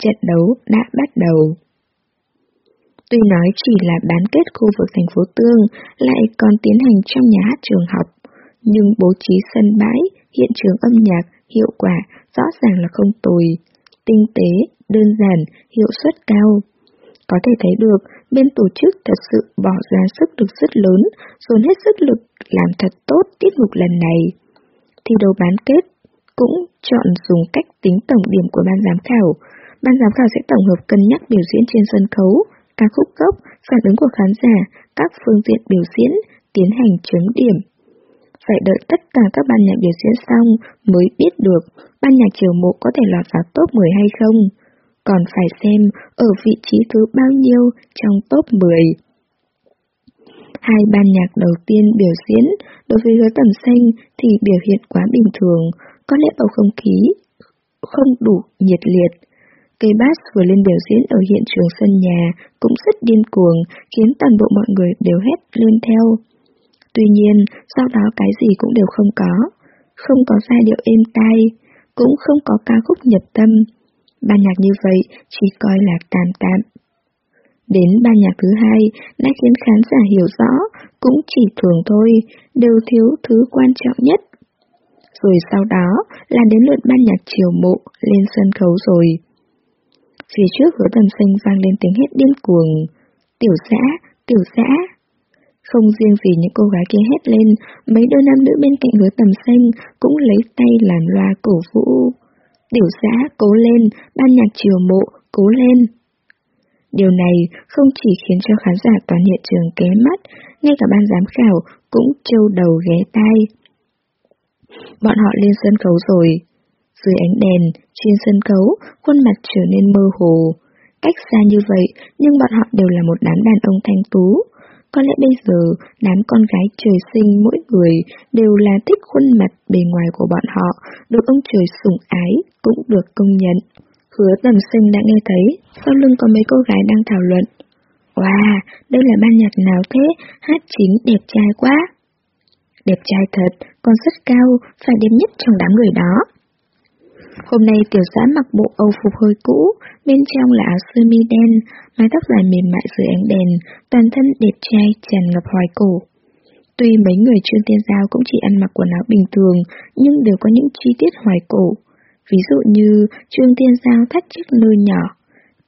Trận đấu đã bắt đầu. Tuy nói chỉ là bán kết khu vực thành phố Tương, lại còn tiến hành trong nhà hát trường học, nhưng bố trí sân bãi, hiện trường âm nhạc, hiệu quả rõ ràng là không tồi, tinh tế, đơn giản, hiệu suất cao. Có thể thấy được, bên tổ chức thật sự bỏ ra sức lực rất lớn, dồn hết sức lực làm thật tốt tiết mục lần này. Thi đấu bán kết cũng chọn dùng cách tính tổng điểm của ban giám khảo. Ban giám khảo sẽ tổng hợp cân nhắc biểu diễn trên sân khấu, ca khúc gốc, phản ứng của khán giả, các phương tiện biểu diễn, tiến hành chấm điểm. Phải đợi tất cả các ban nhạc biểu diễn xong mới biết được ban nhạc chiều mộ có thể lọt vào top 10 hay không còn phải xem ở vị trí thứ bao nhiêu trong top 10. Hai ban nhạc đầu tiên biểu diễn đối với hứa tầm xanh thì biểu hiện quá bình thường, có lẽ bầu không khí không đủ nhiệt liệt. Cây bass vừa lên biểu diễn ở hiện trường sân nhà cũng rất điên cuồng, khiến toàn bộ mọi người đều hét lên theo. Tuy nhiên, sau đó cái gì cũng đều không có. Không có giai điệu êm tai, cũng không có ca khúc nhập tâm, Ban nhạc như vậy chỉ coi là tạm tạm. Đến ban nhạc thứ hai đã khiến khán giả hiểu rõ, cũng chỉ thường thôi, đều thiếu thứ quan trọng nhất. Rồi sau đó là đến lượt ban nhạc chiều mộ lên sân khấu rồi. Phía trước hứa tầm xanh vang lên tiếng hét điên cuồng. Tiểu xã, tiểu xã. Không riêng gì những cô gái kia hét lên, mấy đôi nam nữ bên cạnh hứa tầm xanh cũng lấy tay làm loa cổ vũ. Tiểu xã, cố lên, ban nhạc chiều mộ, cố lên. Điều này không chỉ khiến cho khán giả toàn hiện trường ké mắt, ngay cả ban giám khảo cũng trâu đầu ghé tai. Bọn họ lên sân khấu rồi. Dưới ánh đèn, trên sân khấu, khuôn mặt trở nên mơ hồ. Cách xa như vậy, nhưng bọn họ đều là một đám đàn ông thanh tú. Có lẽ bây giờ, đám con gái trời sinh mỗi người đều là thích khuôn mặt bề ngoài của bọn họ, được ông trời sủng ái, cũng được công nhận. Hứa tầm sinh đã nghe thấy, sau lưng có mấy cô gái đang thảo luận. Wow, đây là ban nhạc nào thế, hát chính đẹp trai quá. Đẹp trai thật, còn rất cao, phải đẹp nhất trong đám người đó. Hôm nay tiểu giã mặc bộ âu phục hơi cũ, bên trong là áo sơ mi đen, mái tóc dài mềm mại dưới ánh đèn, toàn thân đẹp trai tràn ngập hoài cổ. Tuy mấy người chuyên tiên giao cũng chỉ ăn mặc quần áo bình thường, nhưng đều có những chi tiết hoài cổ. Ví dụ như Trương Tiên Giao thắt chiếc nơ nhỏ,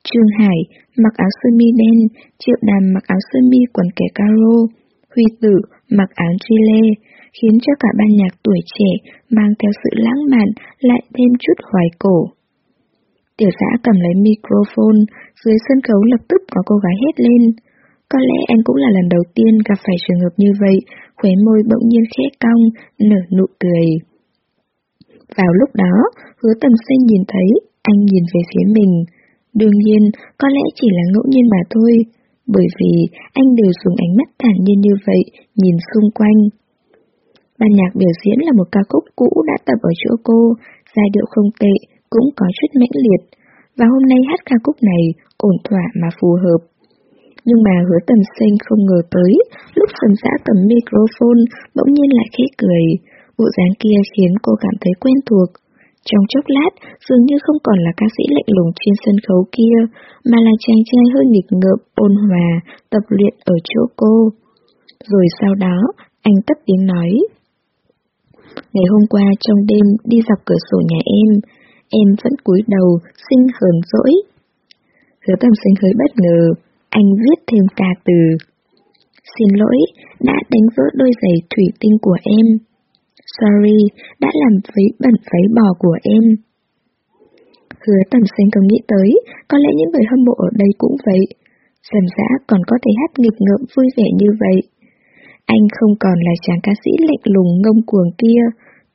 Trương Hải mặc áo sơ mi đen, Triệu Đàm mặc áo sơ mi quần kẻ caro, Huy Tử mặc áo chile, khiến cho cả ban nhạc tuổi trẻ mang theo sự lãng mạn lại thêm chút hoài cổ. Tiểu giã cầm lấy microphone, dưới sân khấu lập tức có cô gái hét lên. Có lẽ anh cũng là lần đầu tiên gặp phải trường hợp như vậy, khóe môi bỗng nhiên khẽ cong, nở nụ cười. Vào lúc đó, hứa tầm xanh nhìn thấy, anh nhìn về phía mình. Đương nhiên, có lẽ chỉ là ngẫu nhiên mà thôi, bởi vì anh đều dùng ánh mắt thản nhiên như vậy, nhìn xung quanh. Ban nhạc biểu diễn là một ca khúc cũ đã tập ở chỗ cô, giai điệu không tệ, cũng có chút mãnh liệt, và hôm nay hát ca khúc này ổn thỏa mà phù hợp. Nhưng mà hứa tầm sinh không ngờ tới, lúc sầm giã cầm microphone bỗng nhiên lại khẽ cười, bộ dáng kia khiến cô cảm thấy quen thuộc. Trong chốc lát, dường như không còn là ca sĩ lạnh lùng trên sân khấu kia, mà là chàng trai hơi nghịch ngợm, ôn hòa, tập luyện ở chỗ cô. Rồi sau đó, anh tất tiếng nói. Ngày hôm qua trong đêm đi dọc cửa sổ nhà em, em vẫn cúi đầu, xinh hờn dỗi. Hứa tầm sinh hơi bất ngờ, anh viết thêm ca từ. Xin lỗi, đã đánh vỡ đôi giày thủy tinh của em. Sorry, đã làm vấy bẩn váy bò của em. Hứa tầm sinh không nghĩ tới, có lẽ những người hâm mộ ở đây cũng vậy. Dần dã còn có thể hát nghịch ngợm vui vẻ như vậy. Anh không còn là chàng ca sĩ lạnh lùng ngông cuồng kia,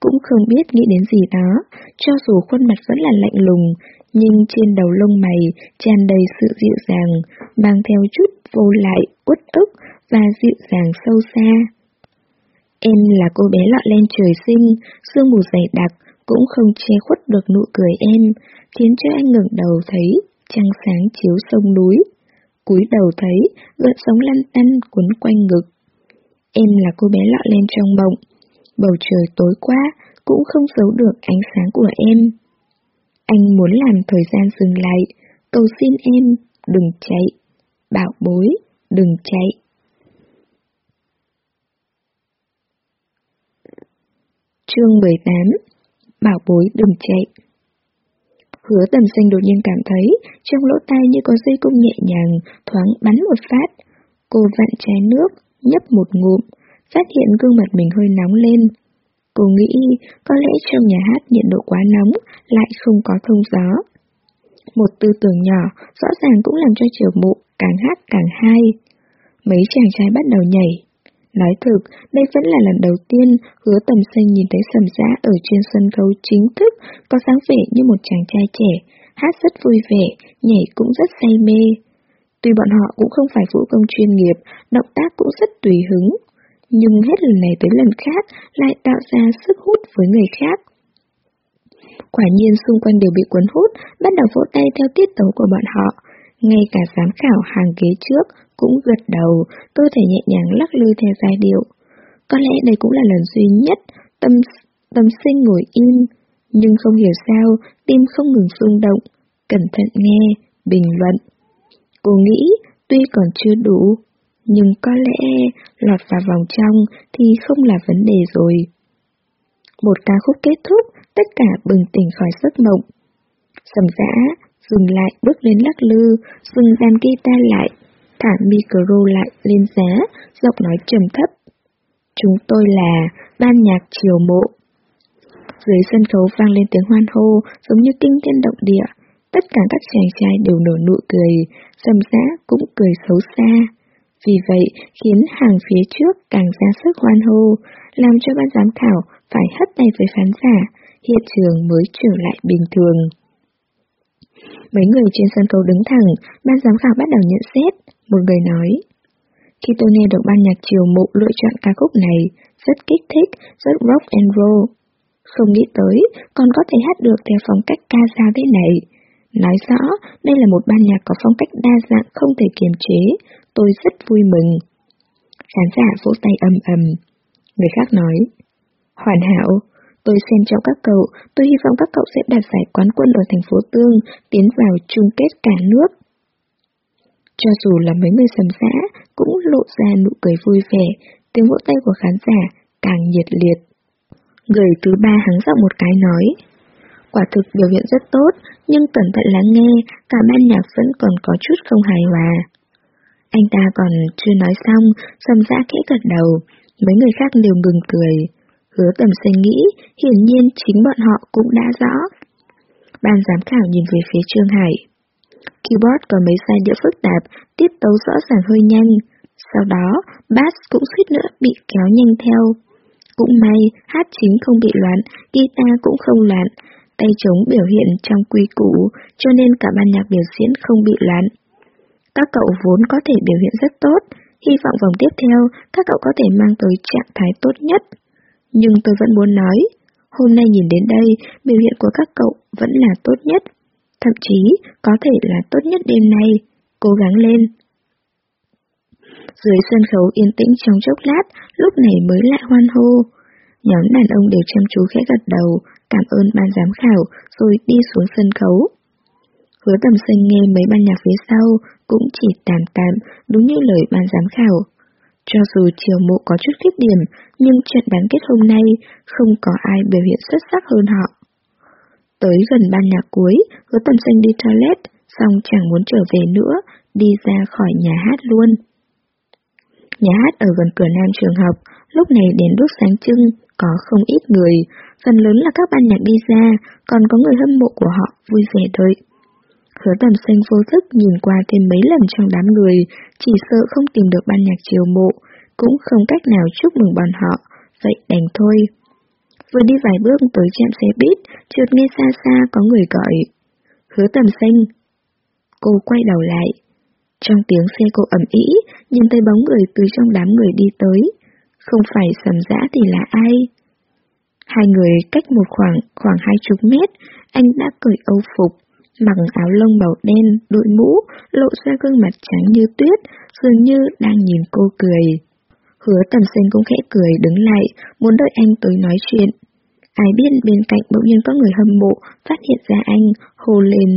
cũng không biết nghĩ đến gì đó, cho dù khuôn mặt vẫn là lạnh lùng, nhưng trên đầu lông mày tràn đầy sự dịu dàng, mang theo chút vô lại, uất ức và dịu dàng sâu xa. Em là cô bé lọ lên trời sinh, sương mù dày đặc, cũng không che khuất được nụ cười em, khiến cho anh ngẩng đầu thấy trăng sáng chiếu sông núi. cúi đầu thấy gợn sóng lăn tăn cuốn quanh ngực. Em là cô bé lọ lên trong mộng. Bầu trời tối quá, cũng không giấu được ánh sáng của em. Anh muốn làm thời gian dừng lại, cầu xin em, đừng chạy. Bảo bối, đừng chạy. Chương 18 Bảo bối đừng chạy Hứa tầm xanh đột nhiên cảm thấy trong lỗ tai như có dây cung nhẹ nhàng, thoáng bắn một phát. Cô vặn chai nước, nhấp một ngụm, phát hiện gương mặt mình hơi nóng lên. Cô nghĩ có lẽ trong nhà hát nhiệt độ quá nóng, lại không có thông gió. Một tư tưởng nhỏ rõ ràng cũng làm cho chiều mụ càng hát càng hay. Mấy chàng trai bắt đầu nhảy. Nói thực, đây vẫn là lần đầu tiên hứa tầm xanh nhìn thấy sầm giã ở trên sân khấu chính thức, có sáng vẻ như một chàng trai trẻ, hát rất vui vẻ, nhảy cũng rất say mê. Tuy bọn họ cũng không phải vũ công chuyên nghiệp, động tác cũng rất tùy hứng, nhưng hết lần này tới lần khác lại tạo ra sức hút với người khác. Quả nhiên xung quanh đều bị cuốn hút, bắt đầu vỗ tay theo tiết tấu của bọn họ. Ngay cả giám khảo hàng ghế trước cũng gật đầu, cơ thể nhẹ nhàng lắc lư theo giai điệu. Có lẽ đây cũng là lần duy nhất tâm, tâm sinh ngồi im, nhưng không hiểu sao tim không ngừng rung động, cẩn thận nghe, bình luận. Cô nghĩ tuy còn chưa đủ, nhưng có lẽ lọt vào vòng trong thì không là vấn đề rồi. Một ca khúc kết thúc, tất cả bừng tỉnh khỏi giấc mộng. Sầm dã, dừng lại bước lên lắc lư, dừng đàn guitar lại, thả micro lại lên giá, giọng nói trầm thấp. Chúng tôi là ban nhạc triều mộ. Dưới sân khấu vang lên tiếng hoan hô, giống như kinh thiên động địa. Tất cả các chàng trai đều nở nụ cười, sầm dã cũng cười xấu xa. Vì vậy, khiến hàng phía trước càng ra sức hoan hô, làm cho ban giám khảo phải hất tay với khán giả, hiện trường mới trở lại bình thường. Mấy người trên sân khấu đứng thẳng, ban giám khảo bắt đầu nhận xét, một người nói. Khi tôi nghe được ban nhạc triều mộ lựa chọn ca khúc này, rất kích thích, rất rock and roll. Không nghĩ tới, còn có thể hát được theo phong cách ca dao thế này. Nói rõ, đây là một ban nhạc có phong cách đa dạng không thể kiềm chế, tôi rất vui mừng. Khán giả vỗ tay ầm ầm. Người khác nói, hoàn hảo, tôi xem trong các cậu, tôi hy vọng các cậu sẽ đạt giải quán quân ở thành phố Tương, tiến vào chung kết cả nước. Cho dù là mấy người sầm xã, cũng lộ ra nụ cười vui vẻ, tiếng vỗ tay của khán giả càng nhiệt liệt. Người thứ ba hắng giọng một cái nói, quả thực biểu hiện rất tốt, nhưng cẩn thận lắng nghe, cả ban nhạc vẫn còn có chút không hài hòa. Anh ta còn chưa nói xong, sầm dã khẽ gật đầu, mấy người khác đều ngừng cười. Hứa tầm suy nghĩ, hiển nhiên chính bọn họ cũng đã rõ. Ban giám khảo nhìn về phía Trương Hải. Keyboard có mấy giai điệu phức tạp, tiết tấu rõ ràng hơi nhanh. Sau đó, bass cũng suýt nữa bị kéo nhanh theo. Cũng may, hát chính không bị loạn, guitar cũng không loạn, tay trống biểu hiện trong quy củ, cho nên cả ban nhạc biểu diễn không bị loạn. Các cậu vốn có thể biểu hiện rất tốt, hy vọng vòng tiếp theo các cậu có thể mang tới trạng thái tốt nhất. Nhưng tôi vẫn muốn nói, hôm nay nhìn đến đây, biểu hiện của các cậu vẫn là tốt nhất, thậm chí có thể là tốt nhất đêm nay, cố gắng lên. Dưới sân khấu yên tĩnh trong chốc lát, lúc này mới lại hoan hô. Nhóm đàn ông đều chăm chú khẽ gật đầu, cảm ơn ban giám khảo, rồi đi xuống sân khấu. Hứa tầm xanh nghe mấy ban nhạc phía sau, cũng chỉ tạm tạm, đúng như lời ban giám khảo. Cho dù chiều mộ có chút khuyết điểm, nhưng trận bán kết hôm nay không có ai biểu hiện xuất sắc hơn họ. Tới gần ban nhạc cuối, hứa tầm xanh đi toilet, xong chẳng muốn trở về nữa, đi ra khỏi nhà hát luôn. Nhà hát ở gần cửa nam trường học, lúc này đến đốt sáng trưng, có không ít người, phần lớn là các ban nhạc đi ra, còn có người hâm mộ của họ vui vẻ đợi. Hứa tầm xanh vô thức nhìn qua thêm mấy lần trong đám người, chỉ sợ không tìm được ban nhạc chiều mộ, cũng không cách nào chúc mừng bọn họ, vậy đành thôi. Vừa đi vài bước tới trạm xe buýt, chợt nghe xa xa có người gọi. Hứa tầm xanh. Cô quay đầu lại. Trong tiếng xe cô ẩm ý, nhìn thấy bóng người từ trong đám người đi tới. Không phải sầm dã thì là ai? Hai người cách một khoảng khoảng hai chục mét, anh đã cởi âu phục, mặc áo lông màu đen, đội mũ, lộ ra gương mặt trắng như tuyết, dường như đang nhìn cô cười. Hứa tầm xanh cũng khẽ cười đứng lại, muốn đợi anh tới nói chuyện. Ai biết bên cạnh bỗng nhiên có người hâm mộ, phát hiện ra anh, hồ lên,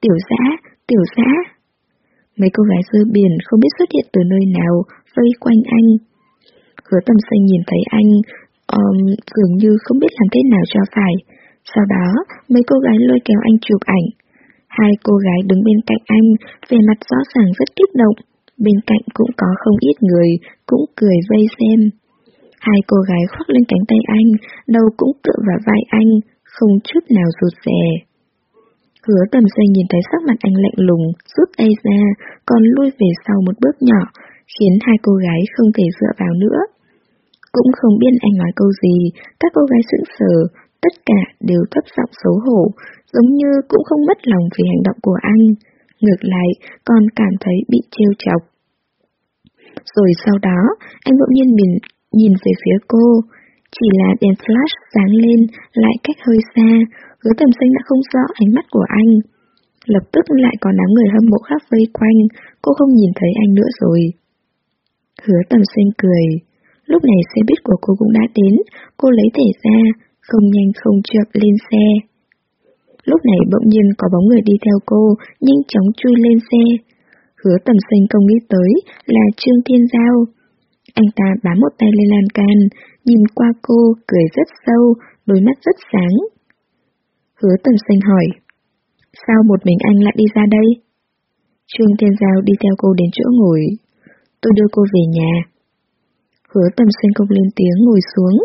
tiểu giã, tiểu giã. Mấy cô gái rơi biển không biết xuất hiện từ nơi nào, vây quanh anh. Hứa tầm xanh nhìn thấy anh, um, dường như không biết làm thế nào cho phải. Sau đó, mấy cô gái lôi kéo anh chụp ảnh. Hai cô gái đứng bên cạnh anh, vẻ mặt rõ ràng rất kích động. Bên cạnh cũng có không ít người, cũng cười vây xem. Hai cô gái khoác lên cánh tay anh, đầu cũng tựa vào vai anh, không chút nào rụt rè. Hứa tầm xây nhìn thấy sắc mặt anh lạnh lùng, rút tay ra, còn lui về sau một bước nhỏ, khiến hai cô gái không thể dựa vào nữa. Cũng không biết anh nói câu gì, các cô gái sững sờ, tất cả đều thấp giọng xấu hổ, giống như cũng không mất lòng vì hành động của anh. Ngược lại, còn cảm thấy bị trêu chọc. Rồi sau đó, anh bỗng nhiên mình nhìn về phía cô. Chỉ là đèn flash sáng lên, lại cách hơi xa, hứa tầm xanh đã không rõ ánh mắt của anh. Lập tức lại có đám người hâm mộ khác vây quanh, cô không nhìn thấy anh nữa rồi. Hứa tầm xanh cười. Lúc này xe buýt của cô cũng đã đến, cô lấy thẻ ra, không nhanh không chậm lên xe. Lúc này bỗng nhiên có bóng người đi theo cô, nhanh chóng chui lên xe. Hứa tầm xanh không nghĩ tới là Trương Thiên Giao. Anh ta bám một tay lên lan can, nhìn qua cô, cười rất sâu, đôi mắt rất sáng. Hứa tầm xanh hỏi, sao một mình anh lại đi ra đây? Trương Thiên Giao đi theo cô đến chỗ ngồi. Tôi đưa cô về nhà. Hứa tầm Xuyên không lên tiếng ngồi xuống,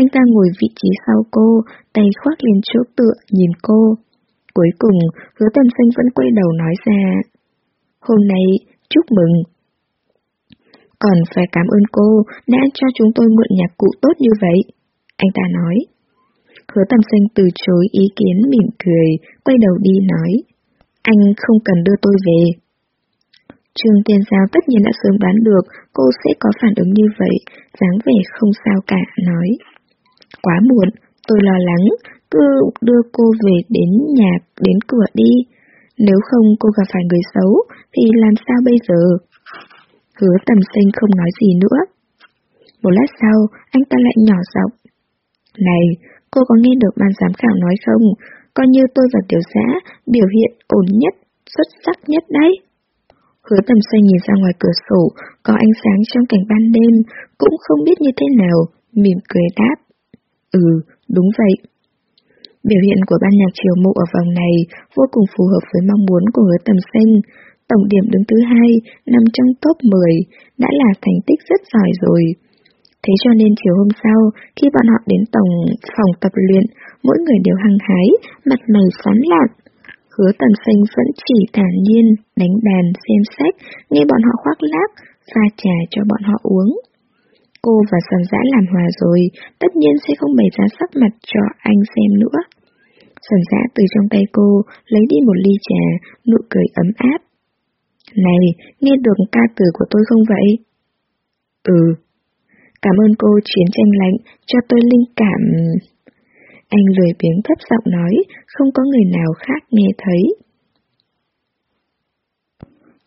anh ta ngồi vị trí sau cô, tay khoác lên chỗ tựa nhìn cô. Cuối cùng, hứa tầm Xuyên vẫn quay đầu nói ra. Hôm nay, chúc mừng. Còn phải cảm ơn cô đã cho chúng tôi mượn nhạc cụ tốt như vậy. Anh ta nói. Hứa tầm xanh từ chối ý kiến mỉm cười, quay đầu đi nói. Anh không cần đưa tôi về. Trương Tiên Giao tất nhiên đã sớm đoán được cô sẽ có phản ứng như vậy, dáng vẻ không sao cả, nói. Quá muộn, tôi lo lắng, cứ đưa cô về đến nhà, đến cửa đi. Nếu không cô gặp phải người xấu, thì làm sao bây giờ? Hứa tầm sinh không nói gì nữa. Một lát sau, anh ta lại nhỏ giọng. Này, cô có nghe được ban giám khảo nói không? Coi như tôi và tiểu xã biểu hiện ổn nhất, xuất sắc nhất đấy. Hứa tầm xoay nhìn ra ngoài cửa sổ, có ánh sáng trong cảnh ban đêm, cũng không biết như thế nào, mỉm cười đáp. Ừ, đúng vậy. Biểu hiện của ban nhạc triều mộ ở vòng này vô cùng phù hợp với mong muốn của hứa tầm xanh. Tổng điểm đứng thứ hai, nằm trong top 10, đã là thành tích rất giỏi rồi. Thế cho nên chiều hôm sau, khi bọn họ đến tổng phòng tập luyện, mỗi người đều hăng hái, mặt mày sáng lạn. Hứa tầm xanh vẫn chỉ thản nhiên, đánh đàn, xem sách, nghe bọn họ khoác lác, pha trà cho bọn họ uống. Cô và Sầm Dã làm hòa rồi, tất nhiên sẽ không bày ra sắc mặt cho anh xem nữa. Sầm Dã từ trong tay cô lấy đi một ly trà, nụ cười ấm áp. Này, nghe được ca từ của tôi không vậy? Ừ. Cảm ơn cô chiến tranh lạnh, cho tôi linh cảm... Anh lười biếng thấp giọng nói, không có người nào khác nghe thấy.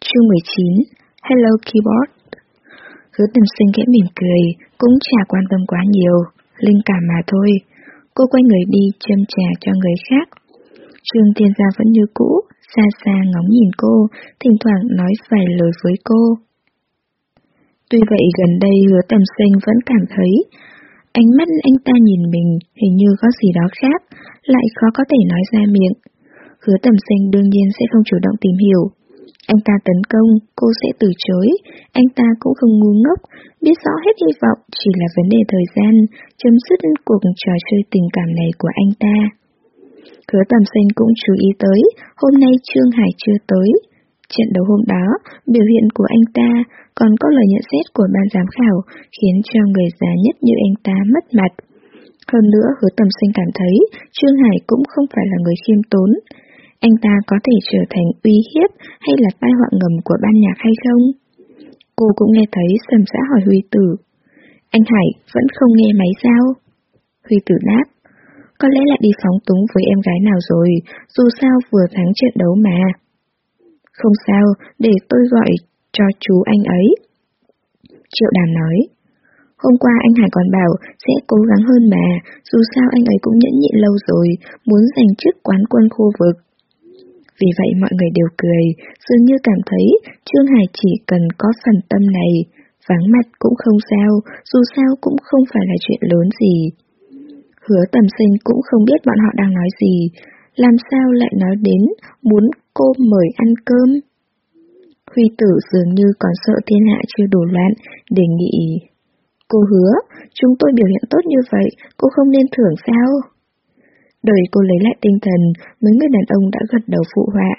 Chương 19 Hello Keyboard Hứa tầm sinh kẽ mỉm cười, cũng chả quan tâm quá nhiều, linh cảm mà thôi. Cô quay người đi châm trà cho người khác. Trương Thiên Gia vẫn như cũ, xa xa ngóng nhìn cô, thỉnh thoảng nói vài lời với cô. Tuy vậy gần đây hứa tầm sinh vẫn cảm thấy ánh mắt anh ta nhìn mình hình như có gì đó khác, lại khó có thể nói ra miệng. Hứa tầm sinh đương nhiên sẽ không chủ động tìm hiểu. Anh ta tấn công, cô sẽ từ chối, anh ta cũng không ngu ngốc, biết rõ hết hy vọng chỉ là vấn đề thời gian, chấm dứt cuộc trò chơi tình cảm này của anh ta. Hứa tầm sinh cũng chú ý tới, hôm nay Trương Hải chưa tới. Trận đấu hôm đó, biểu hiện của anh ta, còn có lời nhận xét của ban giám khảo, khiến cho người già nhất như anh ta mất mặt. Hơn nữa, hứa tầm sinh cảm thấy, Trương Hải cũng không phải là người khiêm tốn. Anh ta có thể trở thành uy hiếp hay là tai họa ngầm của ban nhạc hay không? Cô cũng nghe thấy sầm xã hỏi Huy Tử. Anh Hải vẫn không nghe máy sao? Huy Tử đáp. Có lẽ lại đi phóng túng với em gái nào rồi, dù sao vừa thắng trận đấu mà. Không sao, để tôi gọi cho chú anh ấy. Triệu đàm nói. Hôm qua anh Hải còn bảo sẽ cố gắng hơn mà, dù sao anh ấy cũng nhẫn nhịn lâu rồi, muốn giành chức quán quân khu vực. Vì vậy mọi người đều cười, dường như cảm thấy Trương Hải chỉ cần có phần tâm này, vắng mặt cũng không sao, dù sao cũng không phải là chuyện lớn gì. Hứa tầm sinh cũng không biết bọn họ đang nói gì, làm sao lại nói đến muốn cô mời ăn cơm. Huy tử dường như còn sợ thiên hạ chưa đủ loạn, đề nghị. Cô hứa, chúng tôi biểu hiện tốt như vậy, cô không nên thưởng sao? Đời cô lấy lại tinh thần, mấy người đàn ông đã gật đầu phụ họa.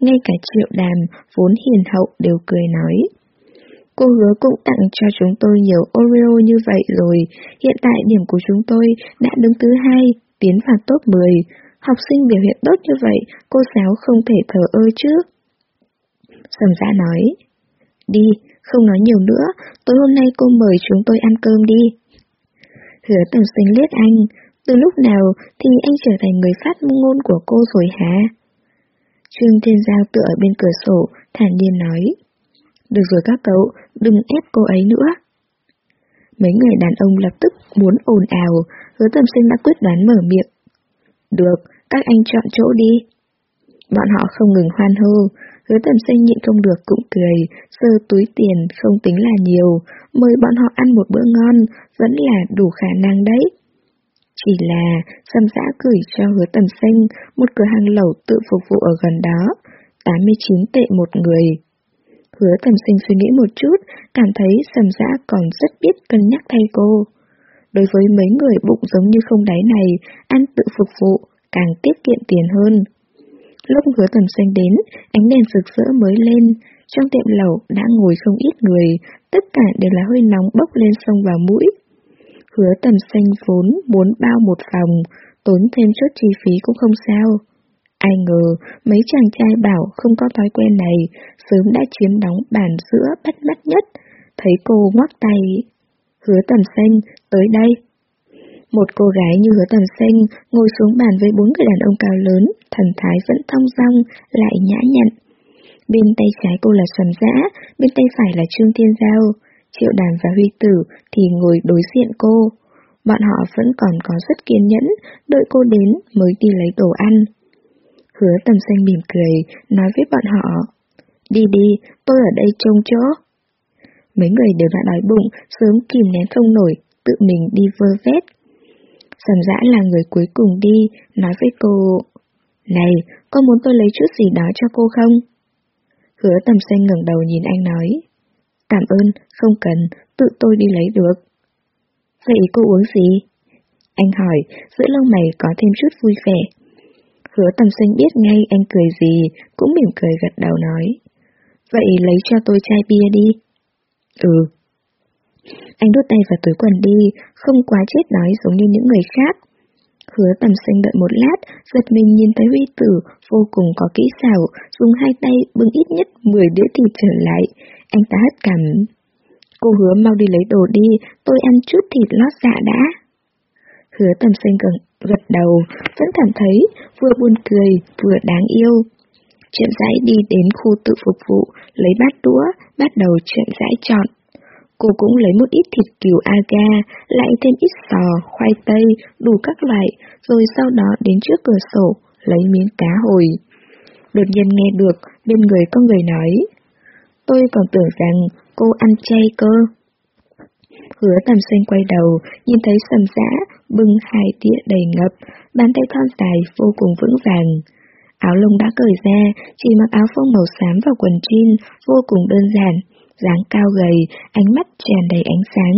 Ngay cả triệu đàm, vốn hiền hậu đều cười nói. Cô hứa cũng tặng cho chúng tôi nhiều Oreo như vậy rồi, hiện tại điểm của chúng tôi đã đứng thứ hai, tiến vào top 10. Học sinh biểu hiện tốt như vậy, cô giáo không thể thờ ơ chứ. Sầm giã nói, đi, không nói nhiều nữa, tối hôm nay cô mời chúng tôi ăn cơm đi. Hứa tầm sinh liếc anh, từ lúc nào thì anh trở thành người phát ngôn của cô rồi hả? Trương Thiên Giao tựa ở bên cửa sổ, thản nhiên nói. Được rồi các cậu, đừng ép cô ấy nữa. Mấy người đàn ông lập tức muốn ồn ào, hứa tầm sinh đã quyết đoán mở miệng. Được, các anh chọn chỗ đi. Bọn họ không ngừng hoan hô, hứa tầm sinh nhịn không được cũng cười, sơ túi tiền không tính là nhiều, mời bọn họ ăn một bữa ngon, vẫn là đủ khả năng đấy. Chỉ là, xâm giã gửi cho hứa tầm sinh một cửa hàng lẩu tự phục vụ ở gần đó, 89 tệ một người. Hứa tầm sinh suy nghĩ một chút, cảm thấy sầm dã còn rất biết cân nhắc thay cô. Đối với mấy người bụng giống như không đáy này, ăn tự phục vụ, càng tiết kiệm tiền hơn. Lúc hứa tầm xanh đến, ánh đèn rực rỡ mới lên, trong tiệm lẩu đã ngồi không ít người, tất cả đều là hơi nóng bốc lên sông vào mũi. Hứa tầm xanh vốn muốn bao một phòng, tốn thêm chút chi phí cũng không sao. Ai ngờ, mấy chàng trai bảo không có thói quen này, sớm đã chiếm đóng bàn giữa bắt mắt nhất, thấy cô ngoắc tay. Hứa tầm xanh, tới đây. Một cô gái như hứa tầm xanh ngồi xuống bàn với bốn người đàn ông cao lớn, thần thái vẫn thong dong, lại nhã nhặn. Bên tay trái cô là Xuân Dã, bên tay phải là Trương Thiên Giao, Triệu Đàm và Huy Tử thì ngồi đối diện cô. Bọn họ vẫn còn có rất kiên nhẫn, đợi cô đến mới đi lấy đồ ăn. Hứa tầm xanh mỉm cười, nói với bọn họ. Đi đi, tôi ở đây trông chỗ. Mấy người đều đã đói bụng, sớm kìm nén không nổi, tự mình đi vơ vét. Sầm dã là người cuối cùng đi, nói với cô. Này, có muốn tôi lấy chút gì đó cho cô không? Hứa tầm xanh ngẩng đầu nhìn anh nói. Cảm ơn, không cần, tự tôi đi lấy được. Vậy cô uống gì? Anh hỏi, giữa lông mày có thêm chút vui vẻ. Hứa tầm xanh biết ngay anh cười gì, cũng mỉm cười gật đầu nói. Vậy lấy cho tôi chai bia đi. Ừ. Anh đút tay vào túi quần đi, không quá chết nói giống như những người khác. Hứa tầm xanh đợi một lát, giật mình nhìn thấy huy tử, vô cùng có kỹ xảo, dùng hai tay bưng ít nhất 10 đĩa thịt trở lại. Anh ta hất cằm. Cô hứa mau đi lấy đồ đi, tôi ăn chút thịt lót dạ đã. Hứa tầm xanh gần, gật đầu, vẫn cảm thấy vừa buồn cười, vừa đáng yêu. Chậm rãi đi đến khu tự phục vụ, lấy bát đũa, bắt đầu chuyện rãi chọn. Cô cũng lấy một ít thịt cừu aga, lại thêm ít sò, khoai tây, đủ các loại, rồi sau đó đến trước cửa sổ, lấy miếng cá hồi. Đột nhiên nghe được, bên người có người nói. Tôi còn tưởng rằng cô ăn chay cơ. Hứa tầm xanh quay đầu, nhìn thấy sầm giã, bưng hai tia đầy ngập, bàn tay thon dài vô cùng vững vàng. Áo lông đã cởi ra, chỉ mặc áo phông màu xám và quần jean, vô cùng đơn giản, dáng cao gầy, ánh mắt tràn đầy ánh sáng.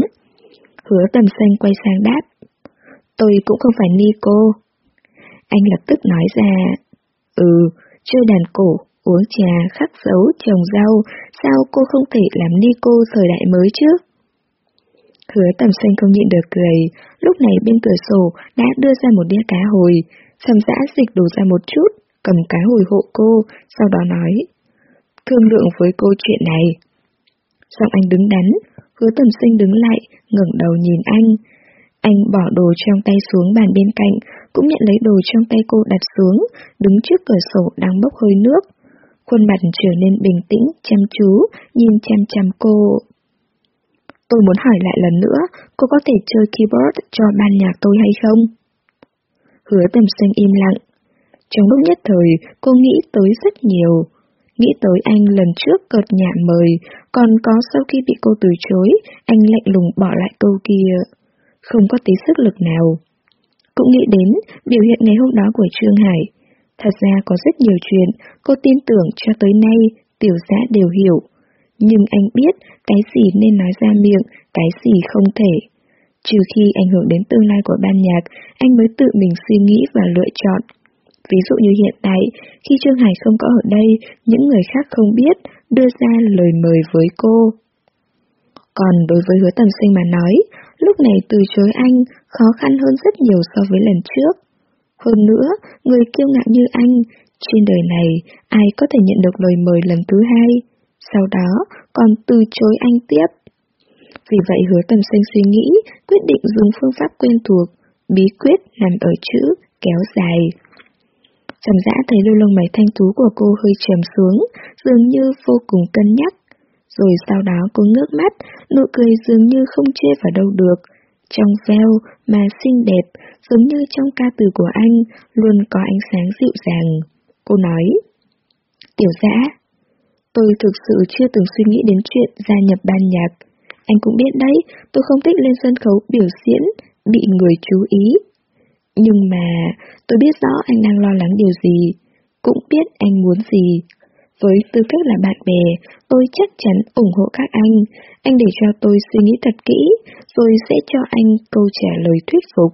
Hứa tầm xanh quay sang đáp. Tôi cũng không phải Nico. Anh lập tức nói ra. Ừ, chơi đàn cổ, uống trà, khắc dấu, trồng rau, sao cô không thể làm Nico thời đại mới chứ? Hứa tầm xanh không nhịn được cười, lúc này bên cửa sổ đã đưa ra một đĩa cá hồi, sầm dã dịch đổ ra một chút, cầm cá hồi hộ cô, sau đó nói. Thương lượng với cô chuyện này. Giọng anh đứng đắn, hứa tầm sinh đứng lại, ngẩng đầu nhìn anh. Anh bỏ đồ trong tay xuống bàn bên cạnh, cũng nhận lấy đồ trong tay cô đặt xuống, đứng trước cửa sổ đang bốc hơi nước. Khuôn mặt trở nên bình tĩnh, chăm chú, nhìn chăm chăm cô. Tôi muốn hỏi lại lần nữa, cô có thể chơi keyboard cho ban nhạc tôi hay không? Hứa tầm sinh im lặng. Trong lúc nhất thời, cô nghĩ tới rất nhiều. Nghĩ tới anh lần trước cợt nhạ mời, còn có sau khi bị cô từ chối, anh lạnh lùng bỏ lại câu kia. Không có tí sức lực nào. Cũng nghĩ đến biểu hiện ngày hôm đó của Trương Hải. Thật ra có rất nhiều chuyện, cô tin tưởng cho tới nay, tiểu giã đều hiểu. Nhưng anh biết cái gì nên nói ra miệng, cái gì không thể. Trừ khi ảnh hưởng đến tương lai của ban nhạc, anh mới tự mình suy nghĩ và lựa chọn. Ví dụ như hiện tại, khi Trương Hải không có ở đây, những người khác không biết, đưa ra lời mời với cô. Còn đối với hứa tầm sinh mà nói, lúc này từ chối anh khó khăn hơn rất nhiều so với lần trước. Hơn nữa, người kiêu ngạo như anh, trên đời này ai có thể nhận được lời mời lần thứ hai, sau đó còn từ chối anh tiếp. Vì vậy hứa tầm sinh suy nghĩ, quyết định dùng phương pháp quen thuộc, bí quyết nằm ở chữ kéo dài. Trầm dã thấy đôi lông mày thanh tú của cô hơi trầm xuống, dường như vô cùng cân nhắc. Rồi sau đó cô ngước mắt, nụ cười dường như không chê vào đâu được. Trong veo mà xinh đẹp, giống như trong ca từ của anh, luôn có ánh sáng dịu dàng. Cô nói, Tiểu dã, tôi thực sự chưa từng suy nghĩ đến chuyện gia nhập ban nhạc. Anh cũng biết đấy, tôi không thích lên sân khấu biểu diễn, bị người chú ý. Nhưng mà, tôi biết rõ anh đang lo lắng điều gì, cũng biết anh muốn gì. Với tư cách là bạn bè, tôi chắc chắn ủng hộ các anh. Anh để cho tôi suy nghĩ thật kỹ, rồi sẽ cho anh câu trả lời thuyết phục.